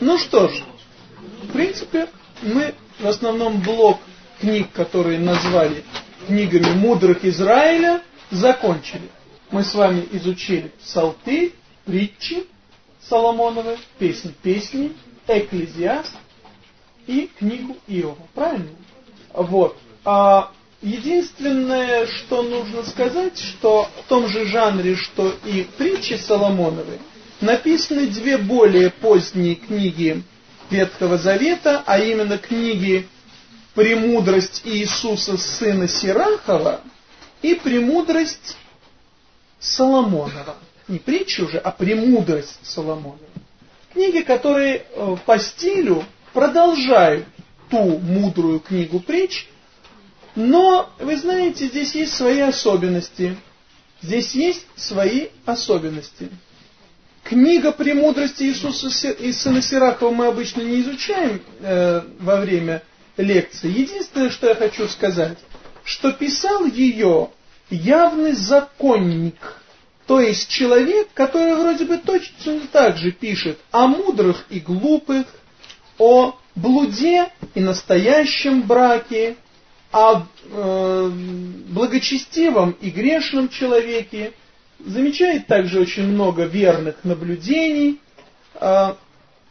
Ну что ж, в принципе, мы в основном блок книг, которые назвали книгами мудрых Израиля, закончили. Мы с вами изучили Псалты, притчи Соломоновы, песни песни, Экклезиаст и книгу Иова. Правильно? Вот. А единственное, что нужно сказать, что в том же жанре, что и притчи Соломоновы, написаны две более поздние книги Ветхого Завета, а именно книги «Премудрость Иисуса, сына Сирахова» и «Премудрость Соломонова». Не притча уже, а «Премудрость Соломонова». Книги, которые э, по стилю продолжают ту мудрую книгу притч, но, вы знаете, здесь есть свои особенности. Здесь есть свои особенности. Книга «Премудрости Иисуса и Сына Сирахова» мы обычно не изучаем э, во время лекции. Единственное, что я хочу сказать, что писал ее явный законник, то есть человек, который вроде бы точно так же пишет о мудрых и глупых, о блуде и настоящем браке, о э, благочестивом и грешном человеке, замечает также очень много верных наблюдений. А,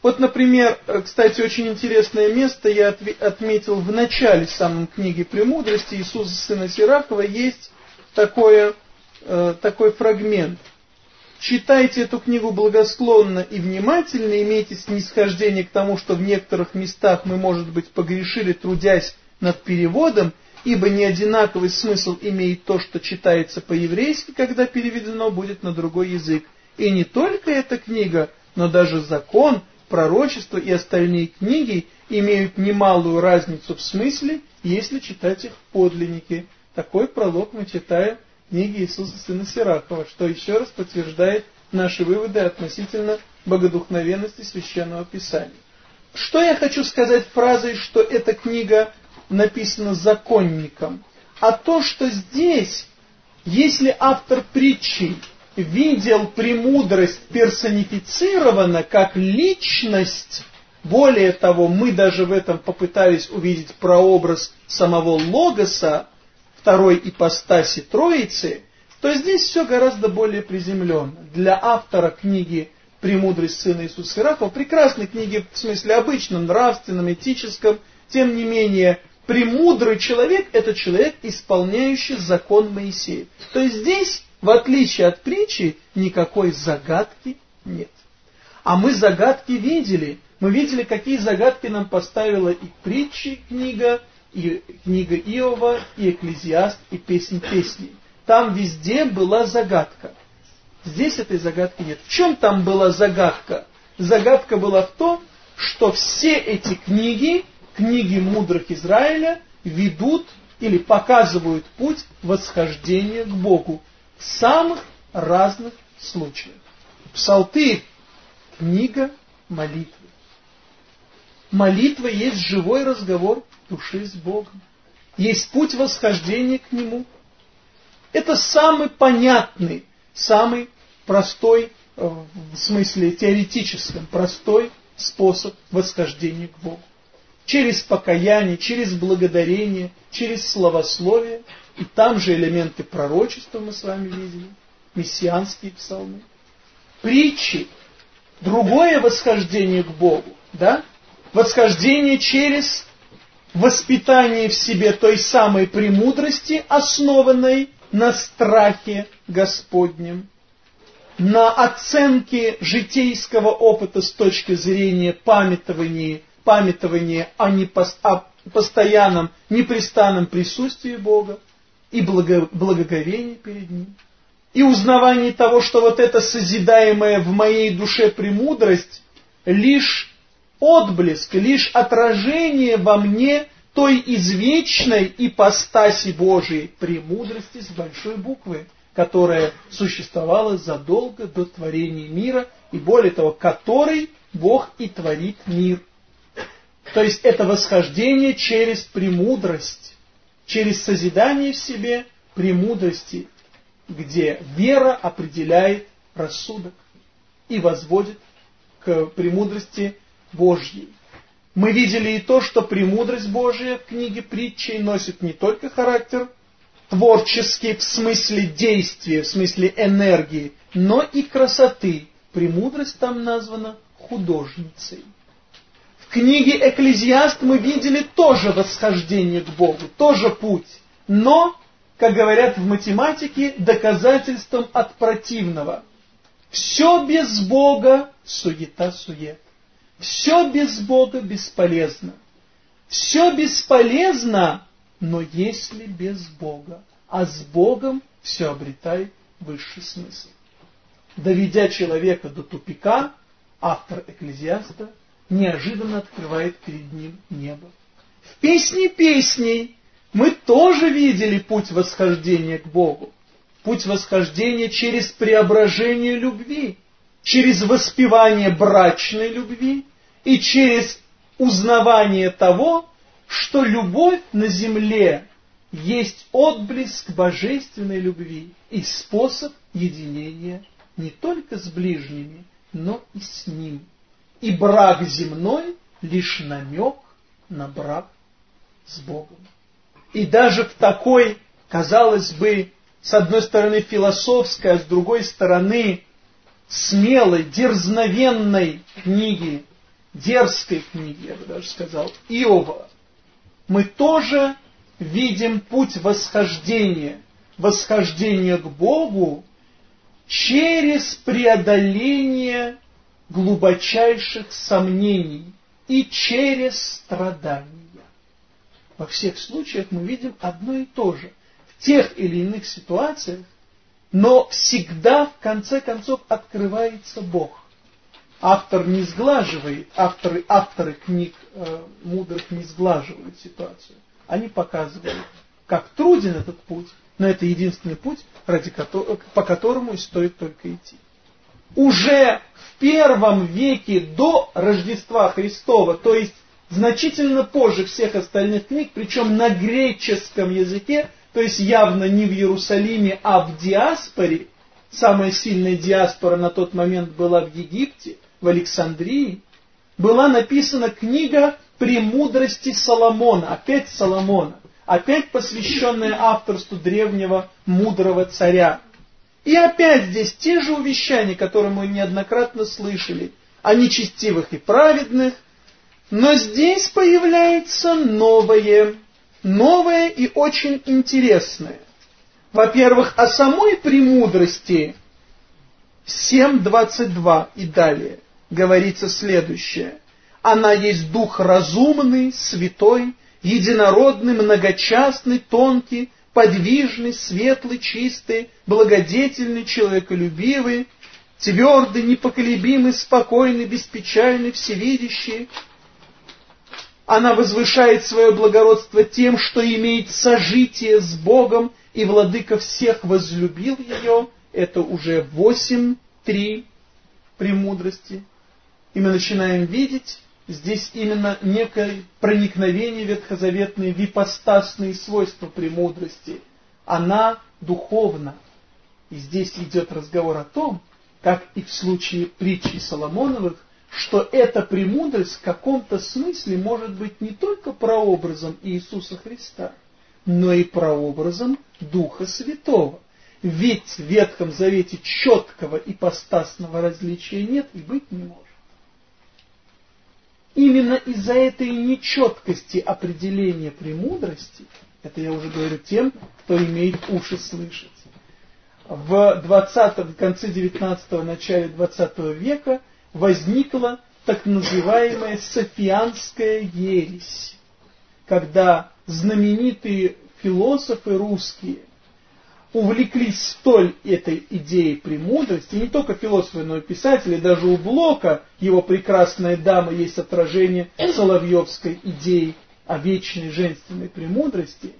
вот, например, кстати, очень интересное место я отметил в начале самой книги «Премудрости» Иисуса сына Сиракова есть такое, э, такой фрагмент. Читайте эту книгу благосклонно и внимательно, имейте снисхождение к тому, что в некоторых местах мы, может быть, погрешили, трудясь над переводом, ибо не одинаковый смысл имеет то, что читается по-еврейски, когда переведено будет на другой язык. И не только эта книга, но даже закон, пророчество и остальные книги имеют немалую разницу в смысле, если читать их в подлиннике. Такой пролог мы читаем в книге Иисуса Сына Сиракова, что еще раз подтверждает наши выводы относительно богодухновенности Священного Писания. Что я хочу сказать фразой, что эта книга написано законником, а то, что здесь, если автор притчи видел премудрость персонифицирована как личность, более того, мы даже в этом попытались увидеть прообраз самого Логоса, второй ипостаси Троицы, то здесь все гораздо более приземленно. Для автора книги «Премудрость Сына Иисуса Иракова», прекрасной книги в смысле обычном, нравственном, этическом, тем не менее, Премудрый человек – это человек, исполняющий закон Моисея. То есть здесь, в отличие от притчи, никакой загадки нет. А мы загадки видели. Мы видели, какие загадки нам поставила и притчи книга, и книга Иова, и Экклезиаст, и Песнь песней. Там везде была загадка. Здесь этой загадки нет. В чем там была загадка? Загадка была в том, что все эти книги книги мудрых Израиля ведут или показывают путь восхождения к Богу в самых разных случаях. Псалты – книга молитвы. Молитва есть живой разговор души с Богом. Есть путь восхождения к Нему. Это самый понятный, самый простой, э, в смысле теоретическом, простой способ восхождения к Богу через покаяние, через благодарение, через словословие. И там же элементы пророчества мы с вами видели, мессианские псалмы. Притчи, другое восхождение к Богу, да? Восхождение через воспитание в себе той самой премудрости, основанной на страхе Господнем, на оценке житейского опыта с точки зрения памятования памятование о, непос, о постоянном, непрестанном присутствии Бога и благо, благоговении перед Ним. И узнавание того, что вот эта созидаемая в моей душе премудрость лишь отблеск, лишь отражение во мне той извечной ипостаси Божией премудрости с большой буквы, которая существовала задолго до творения мира, и более того, которой Бог и творит мир. То есть это восхождение через премудрость, через созидание в себе премудрости, где вера определяет рассудок и возводит к премудрости Божьей. Мы видели и то, что премудрость Божия в книге притчей носит не только характер творческий в смысле действия, в смысле энергии, но и красоты. Премудрость там названа художницей. Книге Экклезиаст мы видели тоже восхождение к Богу, тоже путь, но, как говорят в математике, доказательством от противного. Все без Бога суета-сует. Все без Бога бесполезно. Все бесполезно, но если без Бога. А с Богом все обретает высший смысл. Доведя человека до тупика, автор Экклезиаста неожиданно открывает перед ним небо. В песне песней мы тоже видели путь восхождения к Богу. Путь восхождения через преображение любви через воспевание брачной любви и через узнавание того, что любовь на земле есть отблеск божественной любви и способ единения не только с ближними, но и с ним. И брак земной лишь намек на брак с Богом. И даже в такой, казалось бы, с одной стороны философской, а с другой стороны смелой, дерзновенной книги, дерзкой книги, я бы даже сказал, Иова, мы тоже видим путь восхождения, восхождения к Богу через преодоление глубочайших сомнений и через страдания. Во всех случаях мы видим одно и то же. В тех или иных ситуациях но всегда в конце концов открывается Бог. Автор не сглаживает, авторы, авторы книг э, мудрых не сглаживают ситуацию. Они показывают, как труден этот путь, но это единственный путь, ради которого, по которому и стоит только идти. Уже в первом веке до Рождества Христова, то есть значительно позже всех остальных книг, причем на греческом языке, то есть явно не в Иерусалиме, а в диаспоре, самая сильная диаспора на тот момент была в Египте, в Александрии, была написана книга «Премудрости Соломона», опять Соломона, опять посвященная авторству древнего мудрого царя. И опять здесь те же увещания, которые мы неоднократно слышали, о нечестивых и праведных, но здесь появляется новое новое и очень интересное. Во-первых, о самой премудрости 7.22 и далее говорится следующее. Она есть дух разумный, святой, единородный, многочастный, тонкий, подвижный, светлый, чистый, благодетельный, человеколюбивый, твердый, непоколебимый, спокойный, беспечальный, всевидящий, она возвышает свое благородство тем, что имеет сожитие с Богом, и Владыка всех возлюбил ее. Это уже восемь, три премудрости. И мы начинаем видеть здесь именно некое проникновение ветхозаветные випостасные свойства премудрости. Она духовна. И здесь идет разговор о том, как и в случае притчи Соломоновых, что эта премудрость в каком-то смысле может быть не только прообразом Иисуса Христа, но и прообразом Духа Святого. Ведь в Ветхом Завете четкого ипостасного различия нет и быть не может. Именно из-за этой нечеткости определения премудрости, это я уже говорю тем, кто имеет уши слышать, в 20 в конце 19-го, начале 20 века – возникла так называемая Софианская ересь, когда знаменитые философы русские увлеклись столь этой идеей премудрости, не только философы, но и писатели, даже у Блока его прекрасная дама есть отражение Соловьевской идеи о вечной женственной премудрости,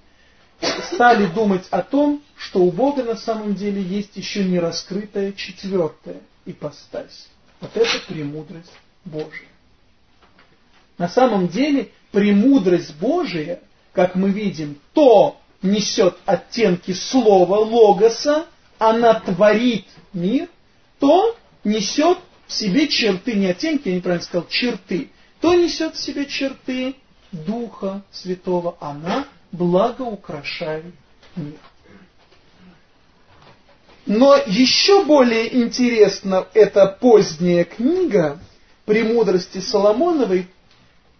стали думать о том, что у Бога на самом деле есть еще не раскрытая четвертая ипостась. Вот это премудрость Божия. На самом деле, премудрость Божия, как мы видим, то несет оттенки слова логоса, она творит мир, то несет в себе черты, не оттенки, я неправильно сказал, черты, что несет в себе черты Духа Святого? Она благоукрашает мир. Но еще более интересна эта поздняя книга «Премудрости Соломоновой»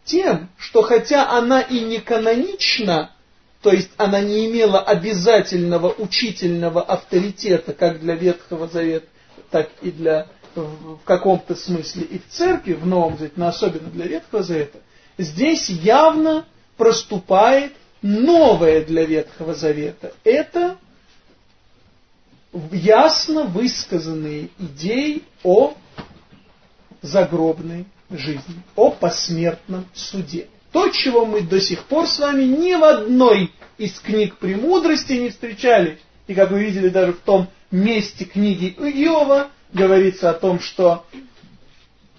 тем, что хотя она и не канонична, то есть она не имела обязательного учительного авторитета как для Ветхого Завета, так и для в каком-то смысле и в церкви, в Новом Завете, но особенно для Ветхого Завета, здесь явно проступает новое для Ветхого Завета. Это ясно высказанные идеи о загробной жизни, о посмертном суде. То, чего мы до сих пор с вами ни в одной из книг премудрости не встречали, и как вы видели даже в том месте книги Иова, говорится о том, что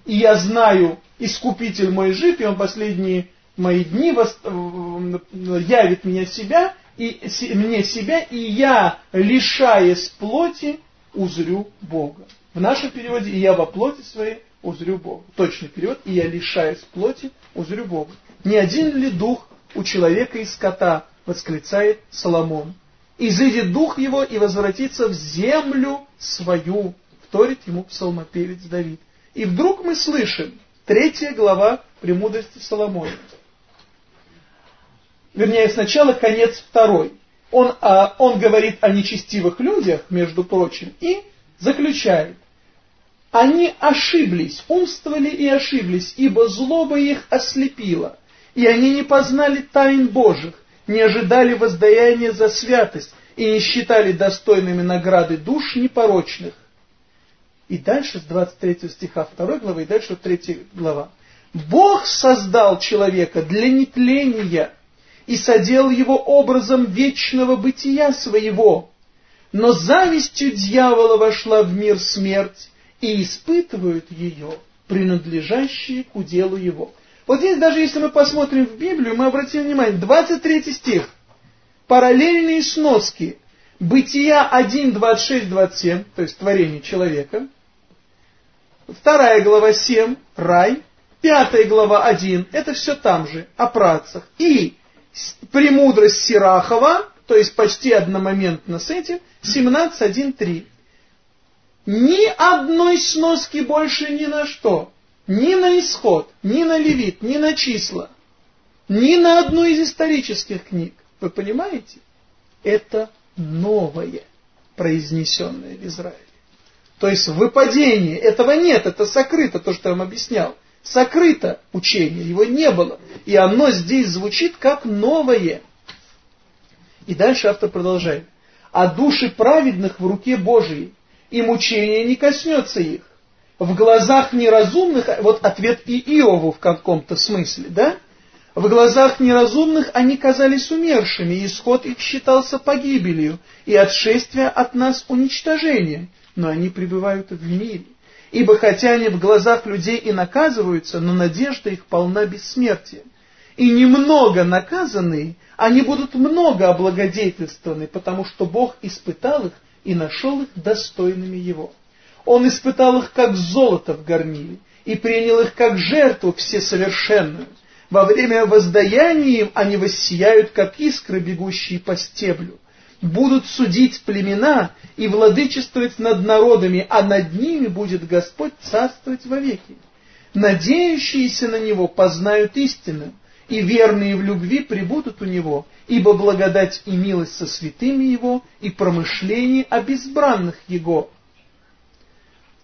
«И я знаю, искупитель мой жив, и он последние мои дни явит меня себя, и мне себя, и я, лишаясь плоти, узрю Бога. В нашем переводе «и я во плоти своей узрю Бога». Точный перевод «и я, лишаясь плоти, узрю Бога». Не один ли дух у человека и скота, восклицает Соломон. «Изыдет дух его и возвратится в землю свою», вторит ему псалмопевец Давид. И вдруг мы слышим, третья глава «Премудрости Соломона» вернее, сначала конец второй. Он, а, он говорит о нечестивых людях, между прочим, и заключает. Они ошиблись, умствовали и ошиблись, ибо злоба их ослепила, и они не познали тайн Божьих, не ожидали воздаяния за святость и не считали достойными награды душ непорочных. И дальше с 23 стиха 2 главы, и дальше 3 глава. Бог создал человека для нетления, и содел его образом вечного бытия своего. Но завистью дьявола вошла в мир смерть, и испытывают ее, принадлежащие к уделу его. Вот здесь, даже если мы посмотрим в Библию, мы обратим внимание, 23 стих, параллельные сноски, Бытия 1, 26, 27, то есть творение человека, вторая глава 7, рай, пятая глава 1, это все там же, о працах. И премудрость Сирахова, то есть почти одномоментно с этим, 17.1.3. Ни одной сноски больше ни на что. Ни на исход, ни на левит, ни на числа. Ни на одну из исторических книг. Вы понимаете? Это новое, произнесенное в Израиле. То есть выпадение, этого нет, это сокрыто, то, что я вам объяснял сокрыто учение, его не было. И оно здесь звучит как новое. И дальше автор продолжает. А души праведных в руке Божией, и мучение не коснется их. В глазах неразумных, вот ответ и Иову в каком-то смысле, да? В глазах неразумных они казались умершими, исход их считался погибелью, и отшествие от нас уничтожением, но они пребывают в мире. Ибо хотя они в глазах людей и наказываются, но надежда их полна бессмертия. И немного наказанные, они будут много облагодетельствованы, потому что Бог испытал их и нашел их достойными Его. Он испытал их как золото в гарниле и принял их как жертву всесовершенную. Во время воздаяния им они воссияют, как искры, бегущие по стеблю будут судить племена и владычествовать над народами, а над ними будет Господь царствовать вовеки. Надеющиеся на Него познают истину, и верные в любви прибудут у Него, ибо благодать и милость со святыми Его, и промышление о безбранных Его.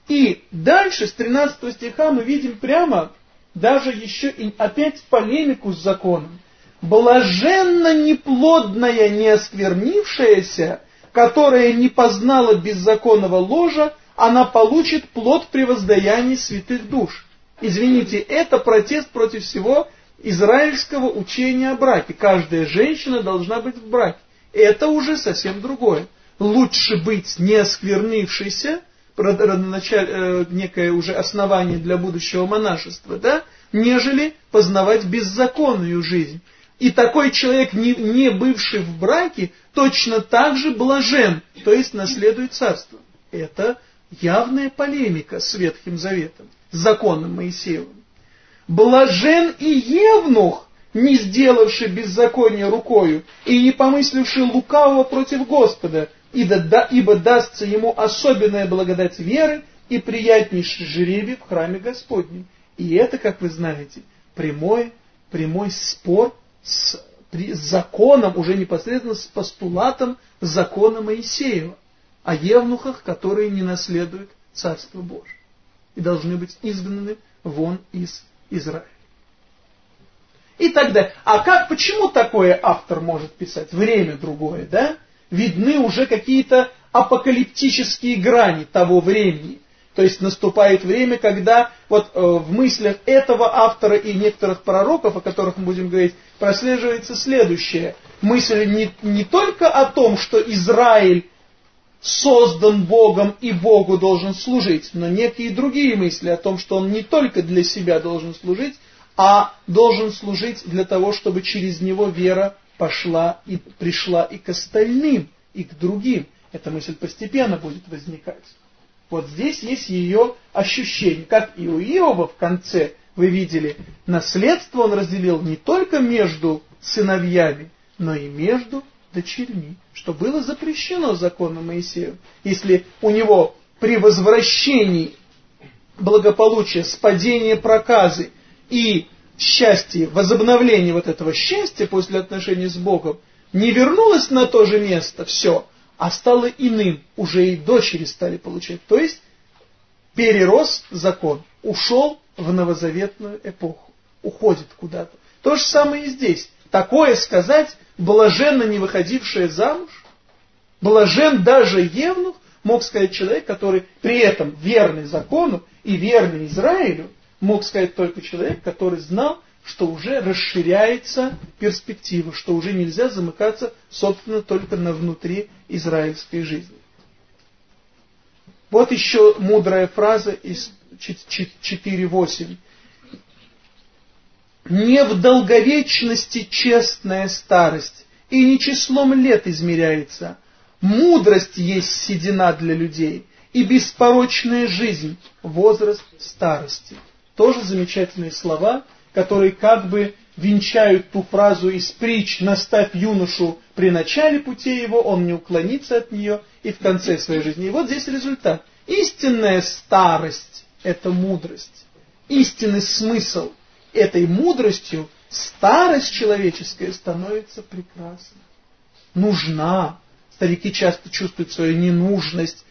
И дальше, с 13 стиха, мы видим прямо даже еще и опять полемику с законом блаженно неплодная, не осквернившаяся, которая не познала беззаконного ложа, она получит плод при воздаянии святых душ. Извините, это протест против всего израильского учения о браке. Каждая женщина должна быть в браке. Это уже совсем другое. Лучше быть не осквернившейся, э, некое уже основание для будущего монашества, да, нежели познавать беззаконную жизнь. И такой человек, не, не бывший в браке, точно так же блажен, то есть наследует царство. Это явная полемика с Ветхим Заветом, с законом Моисеевым. Блажен и евнух, не сделавший беззаконие рукою и не помысливший лукавого против Господа, ибо, да, дастся ему особенная благодать веры и приятнейший жеребий в храме Господнем. И это, как вы знаете, прямой, прямой спор с, при, с законом, уже непосредственно с постулатом закона Моисеева о евнухах, которые не наследуют Царство Божие и должны быть изгнаны вон из Израиля. И так далее. А как, почему такое автор может писать? Время другое, да? Видны уже какие-то апокалиптические грани того времени. То есть наступает время, когда вот э, в мыслях этого автора и некоторых пророков, о которых мы будем говорить, прослеживается следующее. Мысль не, не только о том, что Израиль создан Богом и Богу должен служить, но некие другие мысли о том, что он не только для себя должен служить, а должен служить для того, чтобы через него вера пошла и пришла и к остальным, и к другим. Эта мысль постепенно будет возникать. Вот здесь есть ее ощущение. Как и у Иова в конце, вы видели, наследство он разделил не только между сыновьями, но и между дочерьми, что было запрещено законом Моисея. Если у него при возвращении благополучия, спадения проказы и счастье, возобновление вот этого счастья после отношений с Богом, не вернулось на то же место все, а стало иным, уже и дочери стали получать. То есть перерос закон, ушел в новозаветную эпоху, уходит куда-то. То же самое и здесь. Такое сказать, блаженно не выходившая замуж, блажен даже Евнух, мог сказать человек, который при этом верный закону и верный Израилю, мог сказать только человек, который знал, что уже расширяется перспектива, что уже нельзя замыкаться, собственно, только на внутри израильской жизни. Вот еще мудрая фраза из 4.8. «Не в долговечности честная старость, и не числом лет измеряется. Мудрость есть седина для людей, и беспорочная жизнь – возраст старости». Тоже замечательные слова, которые как бы венчают ту фразу из притч «наставь юношу при начале пути его, он не уклонится от нее и в конце своей жизни». И вот здесь результат. Истинная старость – это мудрость. Истинный смысл этой мудростью старость человеческая становится прекрасной. Нужна. Старики часто чувствуют свою ненужность,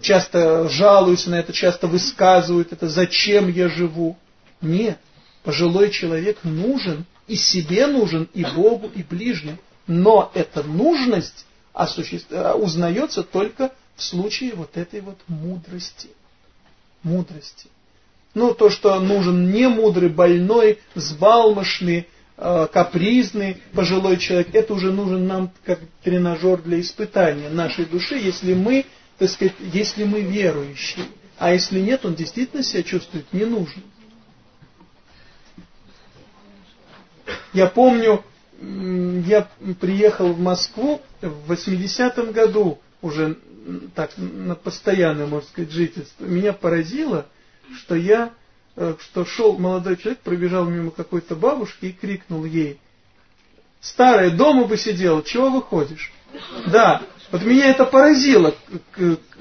часто жалуются на это, часто высказывают это, зачем я живу. Нет, пожилой человек нужен, и себе нужен, и Богу, и ближним. Но эта нужность осуществ... Э, узнается только в случае вот этой вот мудрости. Мудрости. Ну, то, что нужен не мудрый, больной, взбалмошный, э, капризный пожилой человек, это уже нужен нам как тренажер для испытания нашей души, если мы так сказать, если мы верующие. А если нет, он действительно себя чувствует ненужным. Я помню, я приехал в Москву в 80-м году, уже так на постоянное, можно сказать, жительство. Меня поразило, что я, э, что шел молодой человек, пробежал мимо какой-то бабушки и крикнул ей, «Старая, дома посидела, чего выходишь?» Да, вот меня это поразило,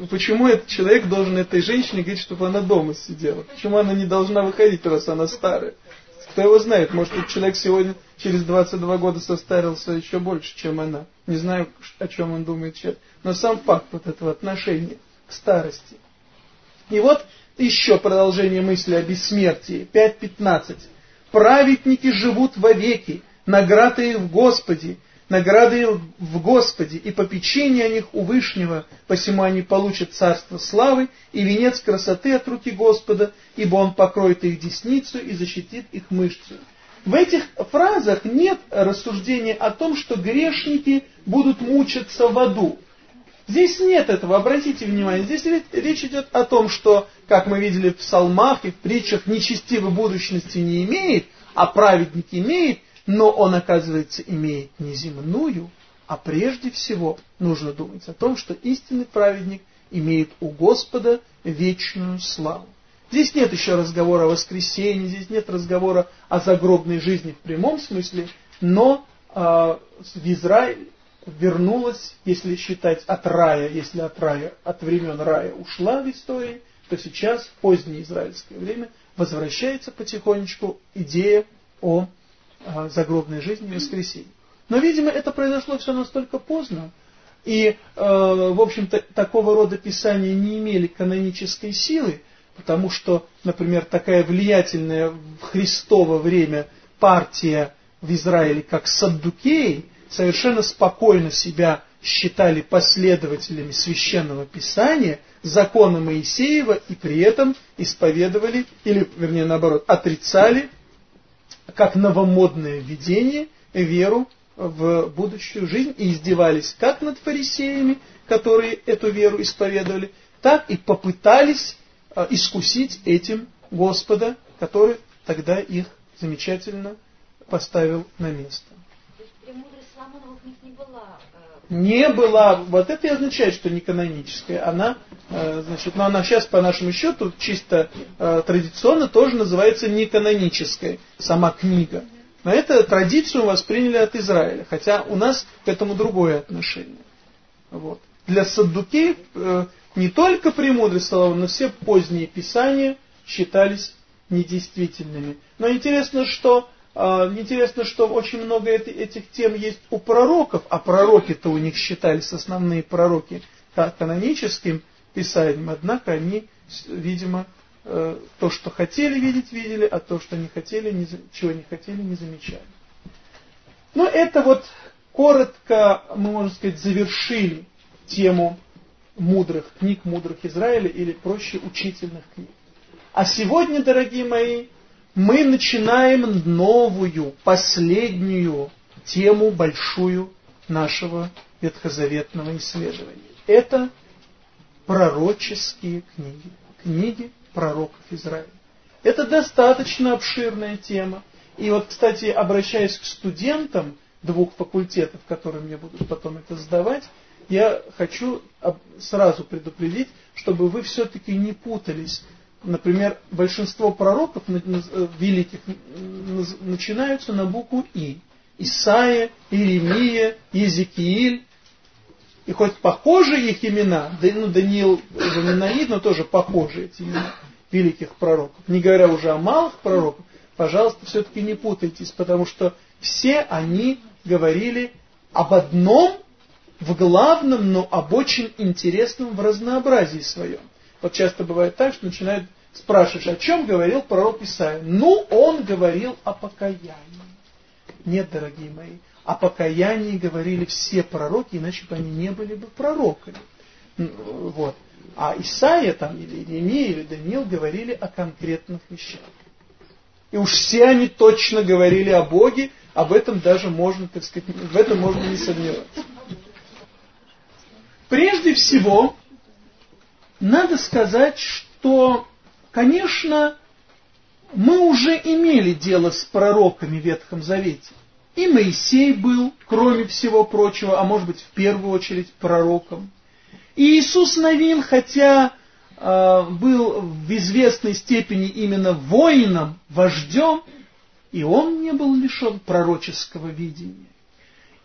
почему этот человек должен этой женщине говорить, чтобы она дома сидела. Почему она не должна выходить, раз она старая. Кто его знает, может этот человек сегодня через 22 года состарился еще больше, чем она. Не знаю, о чем он думает сейчас. Но сам факт вот этого отношения к старости. И вот еще продолжение мысли о бессмертии. 5.15. Праведники живут вовеки, награда их в Господе, награды в Господе и попечение о них у Вышнего, посему они получат царство славы и венец красоты от руки Господа, ибо Он покроет их десницу и защитит их мышцу. В этих фразах нет рассуждения о том, что грешники будут мучиться в аду. Здесь нет этого, обратите внимание. Здесь речь идет о том, что, как мы видели в псалмах и в притчах, нечестивой будущности не имеет, а праведник имеет, но он, оказывается, имеет не земную, а прежде всего нужно думать о том, что истинный праведник имеет у Господа вечную славу. Здесь нет еще разговора о воскресении, здесь нет разговора о загробной жизни в прямом смысле, но э, в Израиль вернулась, если считать от рая, если от рая, от времен рая ушла в истории, то сейчас, в позднее израильское время, возвращается потихонечку идея о, загробной жизни и воскресении. Но, видимо, это произошло все настолько поздно, и, э, в общем-то, такого рода писания не имели канонической силы, потому что, например, такая влиятельная в Христово время партия в Израиле, как Саддукеи, совершенно спокойно себя считали последователями священного писания, закона Моисеева, и при этом исповедовали, или, вернее, наоборот, отрицали, как новомодное видение, веру в будущую жизнь и издевались как над фарисеями, которые эту веру исповедовали, так и попытались а, искусить этим Господа, который тогда их замечательно поставил на место. Не была, вот это и означает, что не каноническая. Она, э, значит, но она сейчас по нашему счету чисто э, традиционно тоже называется неканонической, сама книга. Но эту традицию восприняли от Израиля, хотя у нас к этому другое отношение. Вот. Для саддукеев э, не только премудрый Соломон, но все поздние писания считались недействительными. Но интересно, что интересно, что очень много этих тем есть у пророков, а пророки-то у них считались основные пророки каноническим писанием, однако они, видимо, Э, то, что хотели видеть, видели, а то, что не хотели, не, чего не хотели, не замечали. Но это вот коротко, мы, можно сказать, завершили тему мудрых книг, мудрых Израиля, или проще, учительных книг. А сегодня, дорогие мои, мы начинаем новую, последнюю тему большую нашего ветхозаветного исследования. Это пророческие книги. Книги пророков Израиля. Это достаточно обширная тема. И вот, кстати, обращаясь к студентам двух факультетов, которые мне будут потом это сдавать, я хочу сразу предупредить, чтобы вы все-таки не путались. Например, большинство пророков э, великих начинаются на букву И. Исаия, Иеремия, Езекииль. И хоть похожи их имена, ну, Даниил не но тоже похожи эти имена великих пророков, не говоря уже о малых пророках, пожалуйста, все-таки не путайтесь, потому что все они говорили об одном, в главном, но об очень интересном в разнообразии своем. Вот часто бывает так, что начинают спрашивать, о чем говорил пророк Исаия. Ну, он говорил о покаянии. Нет, дорогие мои, о покаянии говорили все пророки, иначе бы они не были бы пророками. Вот. А Исаия там, или Иеремия, или Даниил говорили о конкретных вещах. И уж все они точно говорили о Боге, об этом даже можно, так сказать, в этом можно не сомневаться. Прежде всего, надо сказать, что, конечно, мы уже имели дело с пророками в Ветхом Завете. И Моисей был, кроме всего прочего, а может быть в первую очередь пророком. И Иисус Навин, хотя э, был в известной степени именно воином, вождем, и он не был лишен пророческого видения.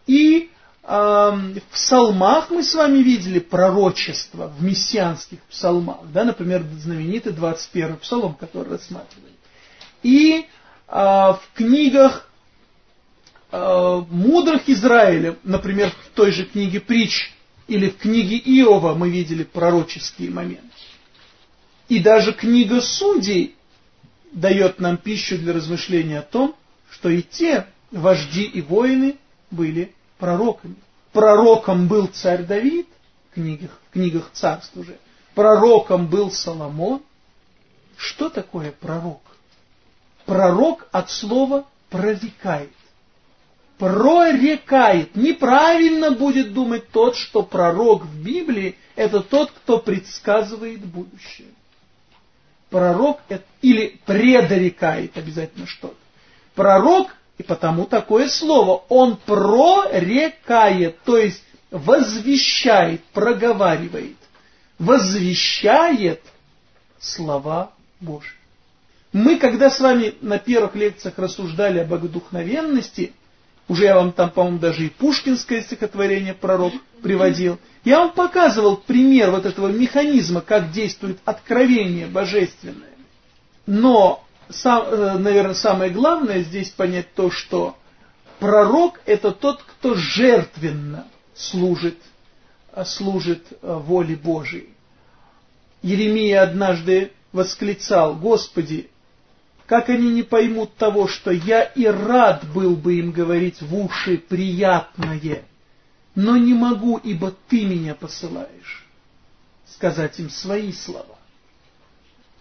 И в псалмах мы с вами видели пророчество, в мессианских псалмах, да, например, знаменитый 21 псалом, который рассматривали. И э, в книгах э, мудрых Израиля, например, в той же книге притч или в книге Иова мы видели пророческие моменты. И даже книга Судей дает нам пищу для размышления о том, что и те вожди и воины были пророками. Пророком был царь Давид, в книгах, в книгах царств уже. Пророком был Соломон. Что такое пророк? Пророк от слова прорекает прорекает. Неправильно будет думать тот, что пророк в Библии – это тот, кто предсказывает будущее. Пророк или предрекает обязательно что-то. Пророк, и потому такое слово, он прорекает, то есть возвещает, проговаривает, возвещает слова Божий. Мы, когда с вами на первых лекциях рассуждали об богодухновенности, уже я вам там, по-моему, даже и пушкинское стихотворение «Пророк» приводил, я вам показывал пример вот этого механизма, как действует откровение божественное. Но, сам, э, наверное, самое главное здесь понять то, что пророк – это тот, кто жертвенно служит, э, служит э, воле Божией. Еремия однажды восклицал, «Господи, как они не поймут того, что я и рад был бы им говорить в уши приятное, но не могу, ибо ты меня посылаешь, сказать им свои слова.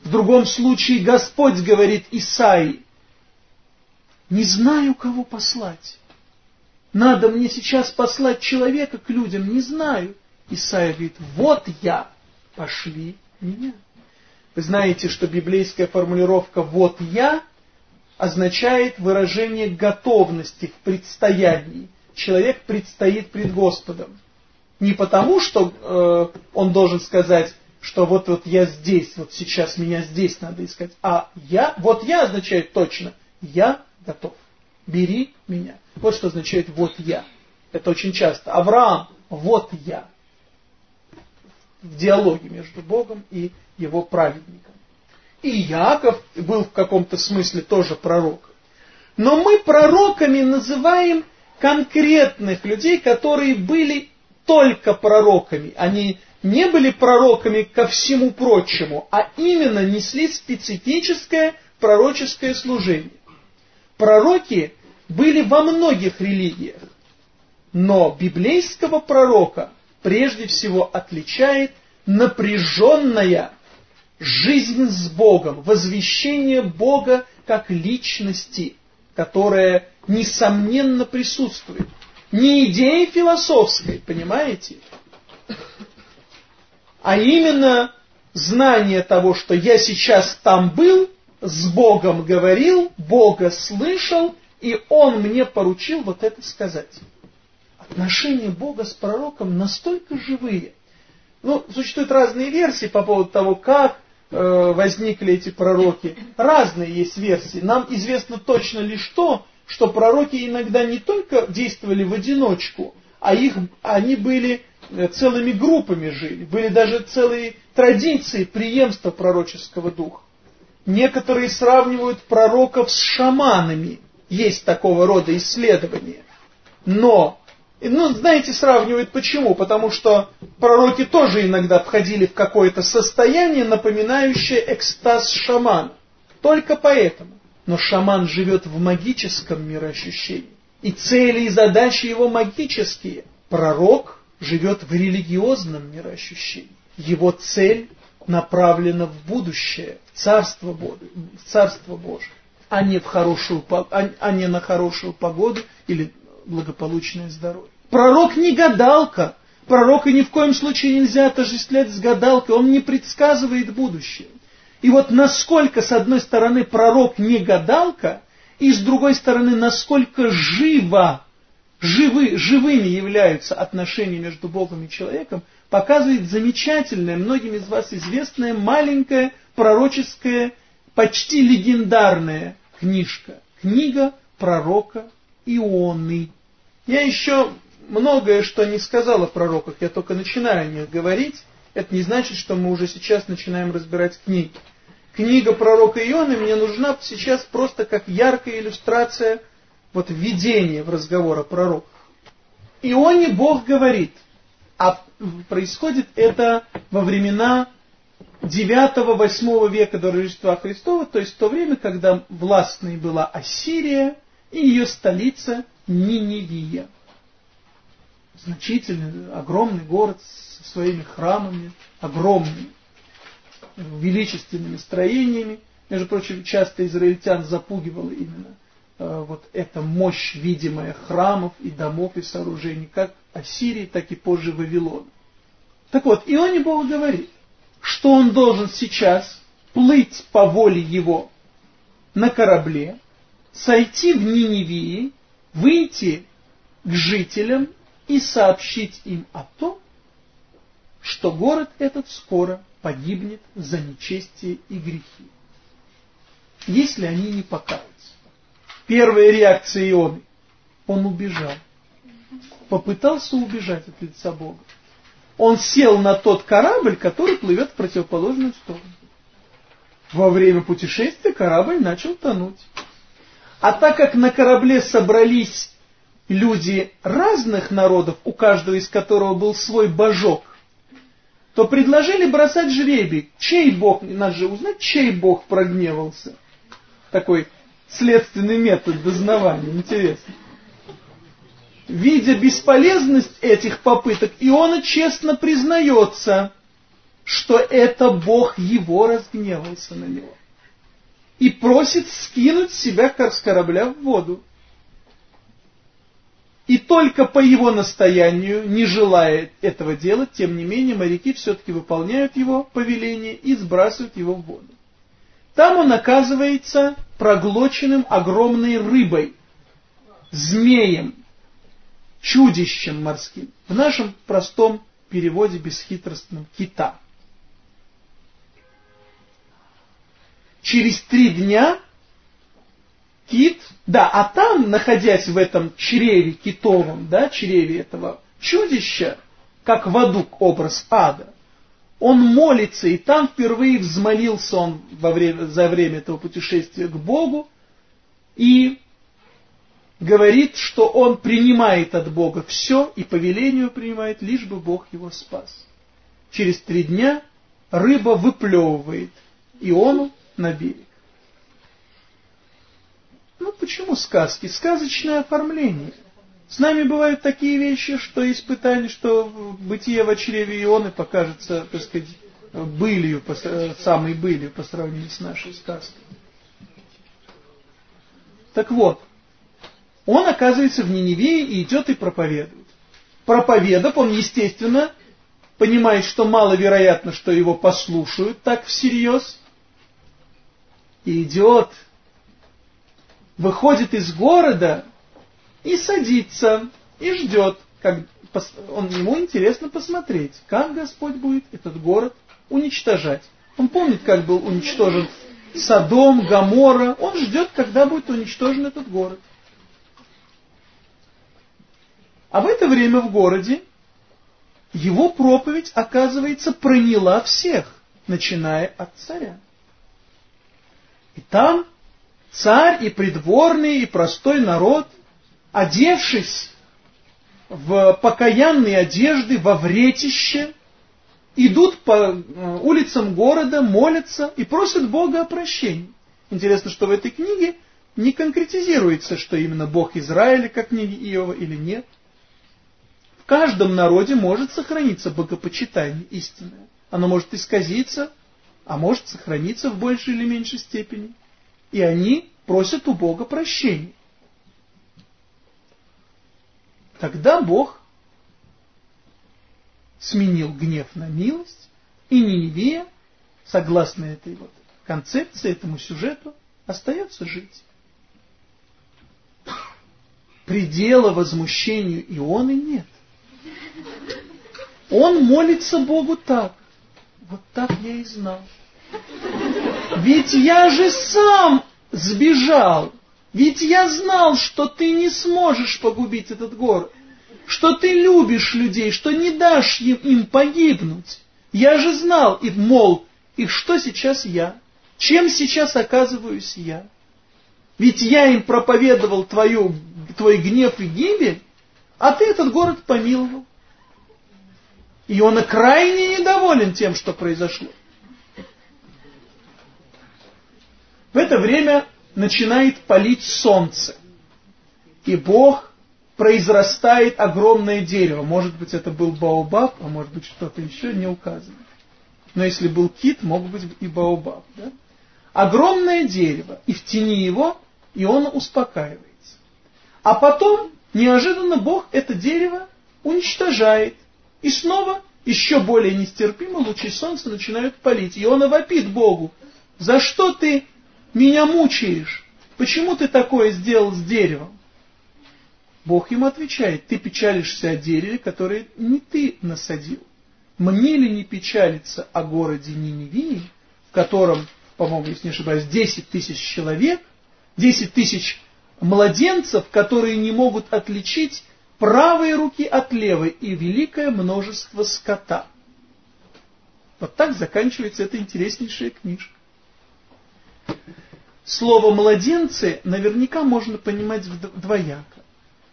В другом случае Господь говорит Исаии, не знаю, кого послать. Надо мне сейчас послать человека к людям, не знаю. Исаия говорит, вот я, пошли меня. Вы знаете, что библейская формулировка «вот я» означает выражение готовности в предстоянии. Человек предстоит пред Господом. Не потому, что э, он должен сказать, что вот, вот я здесь, вот сейчас меня здесь надо искать, а я, вот я означает точно, я готов. Бери меня. Вот что означает вот я. Это очень часто. Авраам, вот я. В диалоге между Богом и его праведником. И Яков был в каком-то смысле тоже пророком. Но мы пророками называем конкретных людей, которые были только пророками. Они не были пророками ко всему прочему, а именно несли специфическое пророческое служение. Пророки были во многих религиях, но библейского пророка прежде всего отличает напряженная жизнь с Богом, возвещение Бога как личности, которая несомненно присутствует. Не идеи философской, понимаете? А именно знание того, что я сейчас там был, с Богом говорил, Бога слышал, и Он мне поручил вот это сказать. Отношения Бога с пророком настолько живые. Ну, существуют разные версии по поводу того, как Э, возникли эти пророки. Разные есть версии. Нам известно точно лишь то, что пророки иногда не только действовали в одиночку, а их, они были целыми группами жили. Были даже целые традиции преемства пророческого духа. Некоторые сравнивают пророков с шаманами. Есть такого рода исследования. Но ну, знаете, сравнивают почему? Потому что пророки тоже иногда входили в какое-то состояние, напоминающее экстаз шамана. Только поэтому. Но шаман живет в магическом мироощущении. И цели и задачи его магические. Пророк живет в религиозном мироощущении. Его цель направлена в будущее, в Царство, Божие, в Царство Божие а не, в хорошую, а, а не на хорошую погоду или благополучное здоровье. Пророк не гадалка. Пророка ни в коем случае нельзя отождествлять с гадалкой. Он не предсказывает будущее. И вот насколько, с одной стороны, пророк не гадалка, и с другой стороны, насколько живо, живы, живыми являются отношения между Богом и человеком, показывает замечательная, многим из вас известная, маленькая, пророческая, почти легендарная книжка. Книга пророка Ионы. Я еще многое, что не сказал о пророках, я только начинаю о них говорить. Это не значит, что мы уже сейчас начинаем разбирать книги. Книга пророка Ионы мне нужна сейчас просто как яркая иллюстрация вот введения в разговор о пророках. Ионе Бог говорит, а происходит это во времена 9-8 века до Рождества Христова, то есть в то время, когда властной была Ассирия и ее столица Ниневия значительный, огромный город со своими храмами, огромными, величественными строениями. Между прочим, часто израильтян запугивала именно вот эта мощь, видимая храмов и домов и сооружений, как Ассирии, так и позже Вавилона. Так вот, Ионе Бог говорит, что он должен сейчас плыть по воле его на корабле, сойти в Ниневии, выйти к жителям и сообщить им о том, что город этот скоро погибнет за нечестие и грехи. если они не покаются. Первая реакция Ионы. Он убежал. Попытался убежать от лица Бога. Он сел на тот корабль, который плывет в противоположную сторону. Во время путешествия корабль начал тонуть. А так как на корабле собрались люди разных народов, у каждого из которого был свой божок, то предложили бросать жребий. Чей бог, надо же узнать, чей бог прогневался. Такой следственный метод дознавания, интересно. Видя бесполезность этих попыток, Иона честно признается, что это Бог его разгневался на него. И просит скинуть себя с корабля в воду. И только по его настоянию, не желая этого делать, тем не менее моряки все-таки выполняют его повеление и сбрасывают его в воду. Там он оказывается проглоченным огромной рыбой, змеем, чудищем морским. В нашем простом переводе бесхитростном кита. Через три дня кит, да, а там, находясь в этом чреве китовом, да, чреве этого чудища, как в аду образ ада, он молится, и там впервые взмолился он во время, за время этого путешествия к Богу, и говорит, что он принимает от Бога все, и по велению принимает, лишь бы Бог его спас. Через три дня рыба выплевывает Иону на берег. Ну почему сказки? Сказочное оформление. С нами бывают такие вещи, что испытания, что бытие в чреве Ионы покажется, так сказать, былью, самой былью по сравнению с нашей сказкой. Так вот, он оказывается в Ниневее и идет и проповедует. Проповедов он, естественно, понимает, что маловероятно, что его послушают так всерьез, и идет выходит из города и садится, и ждет. Как, он, ему интересно посмотреть, как Господь будет этот город уничтожать. Он помнит, как был уничтожен Содом, Гамора. Он ждет, когда будет уничтожен этот город. А в это время в городе его проповедь, оказывается, проняла всех, начиная от царя. И там царь и придворный, и простой народ, одевшись в покаянные одежды, во вретище, идут по э, улицам города, молятся и просят Бога о прощении. Интересно, что в этой книге не конкретизируется, что именно Бог Израиля, как книги Иова, или нет. В каждом народе может сохраниться богопочитание истинное. Оно может исказиться, а может сохраниться в большей или меньшей степени и они просят у Бога прощения. Тогда Бог сменил гнев на милость, и Ниневия, согласно этой вот концепции, этому сюжету, остается жить. Предела возмущению Ионы нет. Он молится Богу так. Вот так я и знал. Ведь я же сам сбежал. Ведь я знал, что ты не сможешь погубить этот город. Что ты любишь людей, что не дашь им, им погибнуть. Я же знал, и мол, и что сейчас я? Чем сейчас оказываюсь я? Ведь я им проповедовал твою, твой гнев и гибель, а ты этот город помиловал. И он крайне недоволен тем, что произошло. В это время начинает палить солнце. И Бог произрастает огромное дерево. Может быть, это был Баобаб, а может быть, что-то еще не указано. Но если был кит, мог быть и Баобаб. Да? Огромное дерево, и в тени его и он успокаивается. А потом, неожиданно, Бог это дерево уничтожает. И снова еще более нестерпимо лучи солнца начинают палить. И он вопит Богу, за что ты меня мучаешь. Почему ты такое сделал с деревом? Бог ему отвечает, ты печалишься о дереве, которое не ты насадил. Мне ли не печалиться о городе Ниневии, в котором по-моему, если не ошибаюсь, 10 тысяч человек, 10 тысяч младенцев, которые не могут отличить правые руки от левой и великое множество скота. Вот так заканчивается эта интереснейшая книжка. Слово «младенцы» наверняка можно понимать двояко.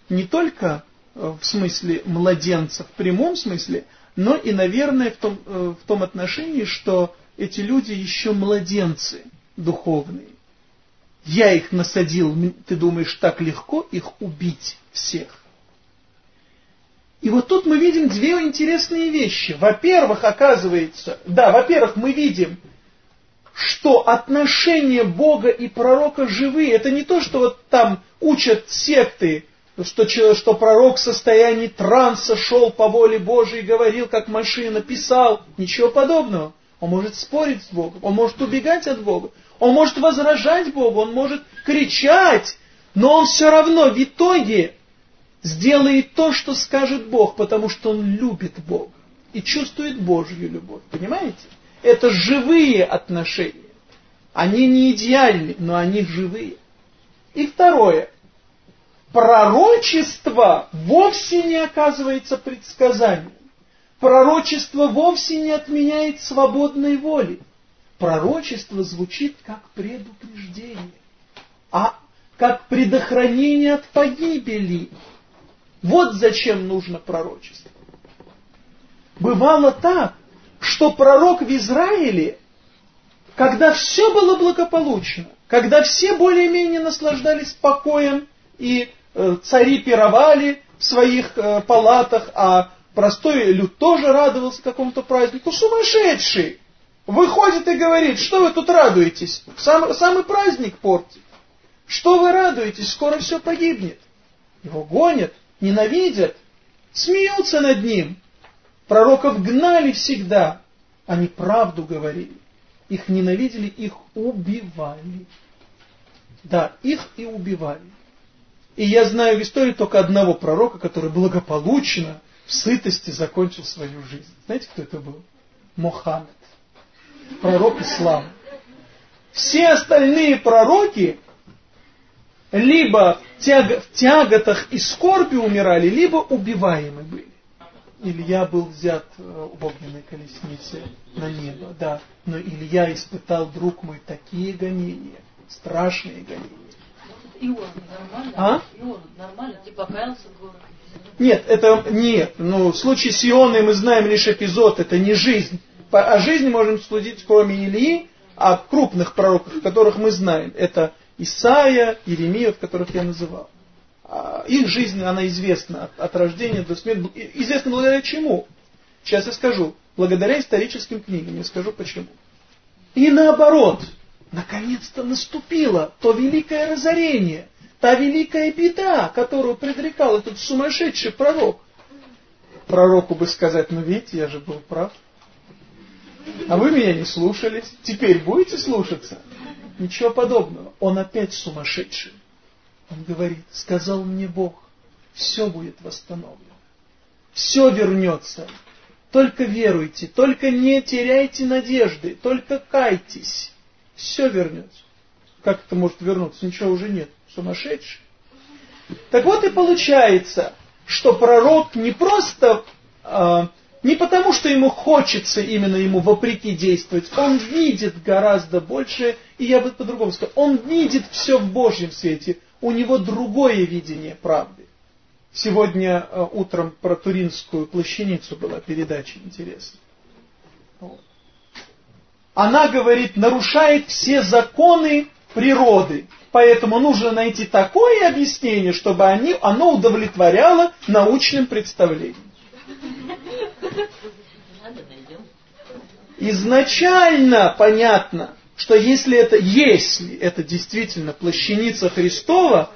Не только э, в смысле младенца в прямом смысле, но и, наверное, в том, э, в том отношении, что эти люди еще младенцы духовные. Я их насадил, ты думаешь, так легко их убить всех? И вот тут мы видим две интересные вещи. Во-первых, оказывается, да, во-первых, мы видим, что отношения Бога и пророка живые. Это не то, что вот там учат секты, что, что пророк в состоянии транса шел по воле Божией, говорил, как машина, писал. Ничего подобного. Он может спорить с Богом, он может убегать от Бога, он может возражать Богу, он может кричать, но он все равно в итоге сделает то, что скажет Бог, потому что он любит Бога и чувствует Божью любовь. Понимаете? Это живые отношения. Они не идеальны, но они живые. И второе. Пророчество вовсе не оказывается предсказанием. Пророчество вовсе не отменяет свободной воли. Пророчество звучит как предупреждение, а как предохранение от погибели. Вот зачем нужно пророчество. Бывало так, что пророк в Израиле, когда все было благополучно, когда все более-менее наслаждались покоем, и э, цари пировали в своих э, палатах, а простой люд тоже радовался какому-то празднику, сумасшедший, выходит и говорит, что вы тут радуетесь, Сам, самый праздник портит. Что вы радуетесь, скоро все погибнет. Его гонят, ненавидят, смеются над ним. Пророков гнали всегда, они правду говорили. Их ненавидели, их убивали. Да, их и убивали. И я знаю в истории только одного пророка, который благополучно, в сытости закончил свою жизнь. Знаете, кто это был? Мохаммед. Пророк ислама. Все остальные пророки либо в, тяг, в тяготах и скорби умирали, либо убиваемы были. Илья был взят э, в огненной колеснице на небо, да. Но Илья испытал, друг мой, такие гонения, страшные гонения. Ион нормально? А? Ион нормально, ты покаялся в городе? Нет, это нет. Ну, в случае с Ионой мы знаем лишь эпизод, это не жизнь. О жизни можем судить, кроме Ильи, о крупных пророках, которых мы знаем. Это Исаия, Иеремия, которых я называл. А, их жизнь, она известна от, рождения до смерти. Известна благодаря чему? Сейчас я скажу. Благодаря историческим книгам. Я скажу почему. И наоборот, наконец-то наступило то великое разорение, та великая беда, которую предрекал этот сумасшедший пророк. Пророку бы сказать, ну видите, я же был прав. А вы меня не слушались. Теперь будете слушаться? Ничего подобного. Он опять сумасшедший. Он говорит, сказал мне Бог, все будет восстановлено. Все вернется. Только веруйте, только не теряйте надежды, только кайтесь. Все вернется. Как это может вернуться? Ничего уже нет. Сумасшедший. Так вот и получается, что пророк не просто э, не потому, что ему хочется именно ему вопреки действовать. Он видит гораздо больше, и я бы по-другому сказал, он видит все в Божьем свете. У него другое видение правды. Сегодня э, утром про Туринскую плащаницу была передача интересная. Она говорит, нарушает все законы природы. Поэтому нужно найти такое объяснение, чтобы они, оно удовлетворяло научным представлениям. Изначально понятно, что если это, если это действительно плащаница Христова,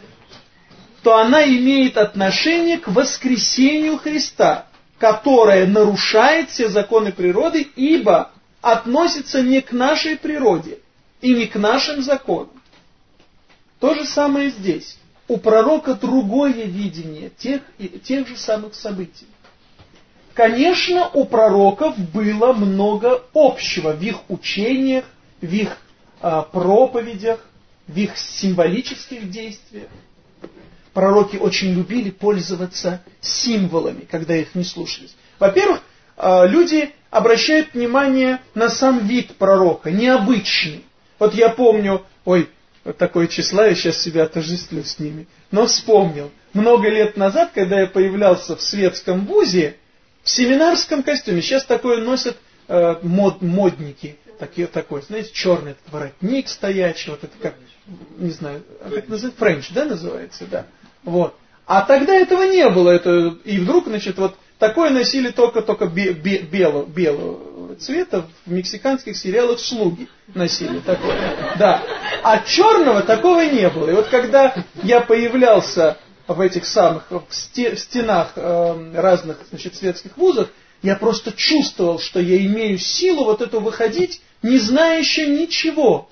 то она имеет отношение к воскресению Христа, которое нарушает все законы природы, ибо относится не к нашей природе и не к нашим законам. То же самое здесь. У пророка другое видение тех, тех же самых событий. Конечно, у пророков было много общего в их учениях, в их э, проповедях, в их символических действиях. Пророки очень любили пользоваться символами, когда их не слушались. Во-первых, э, люди обращают внимание на сам вид пророка, необычный. Вот я помню, ой, такое числа, я сейчас себя отождествлю с ними, но вспомнил. Много лет назад, когда я появлялся в светском вузе, в семинарском костюме, сейчас такое носят э, мод, модники, такие, такой, знаете, черный этот воротник стоячий, вот это как, не знаю, как называется, френч, да, называется, да, вот. А тогда этого не было, это, и вдруг, значит, вот такое носили только-только белого, белого цвета, в мексиканских сериалах «Слуги» носили такое, да. А черного такого не было. И вот когда я появлялся в этих самых, в стенах э, разных, значит, светских вузов, я просто чувствовал, что я имею силу вот эту выходить, не зная еще ничего.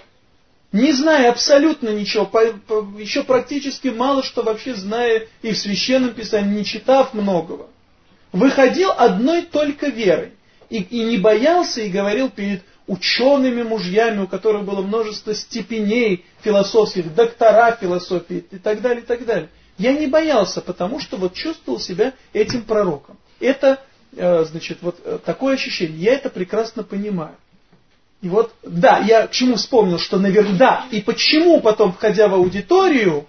Не зная абсолютно ничего, по, по, еще практически мало что вообще зная и в Священном Писании, не читав многого. Выходил одной только верой. И, и не боялся, и говорил перед учеными мужьями, у которых было множество степеней философских, доктора философии и так далее, и так далее. Я не боялся, потому что вот чувствовал себя этим пророком. Это, значит, вот э, такое ощущение. Я это прекрасно понимаю. И вот, да, я к чему вспомнил, что наверное, да, и почему потом, входя в аудиторию,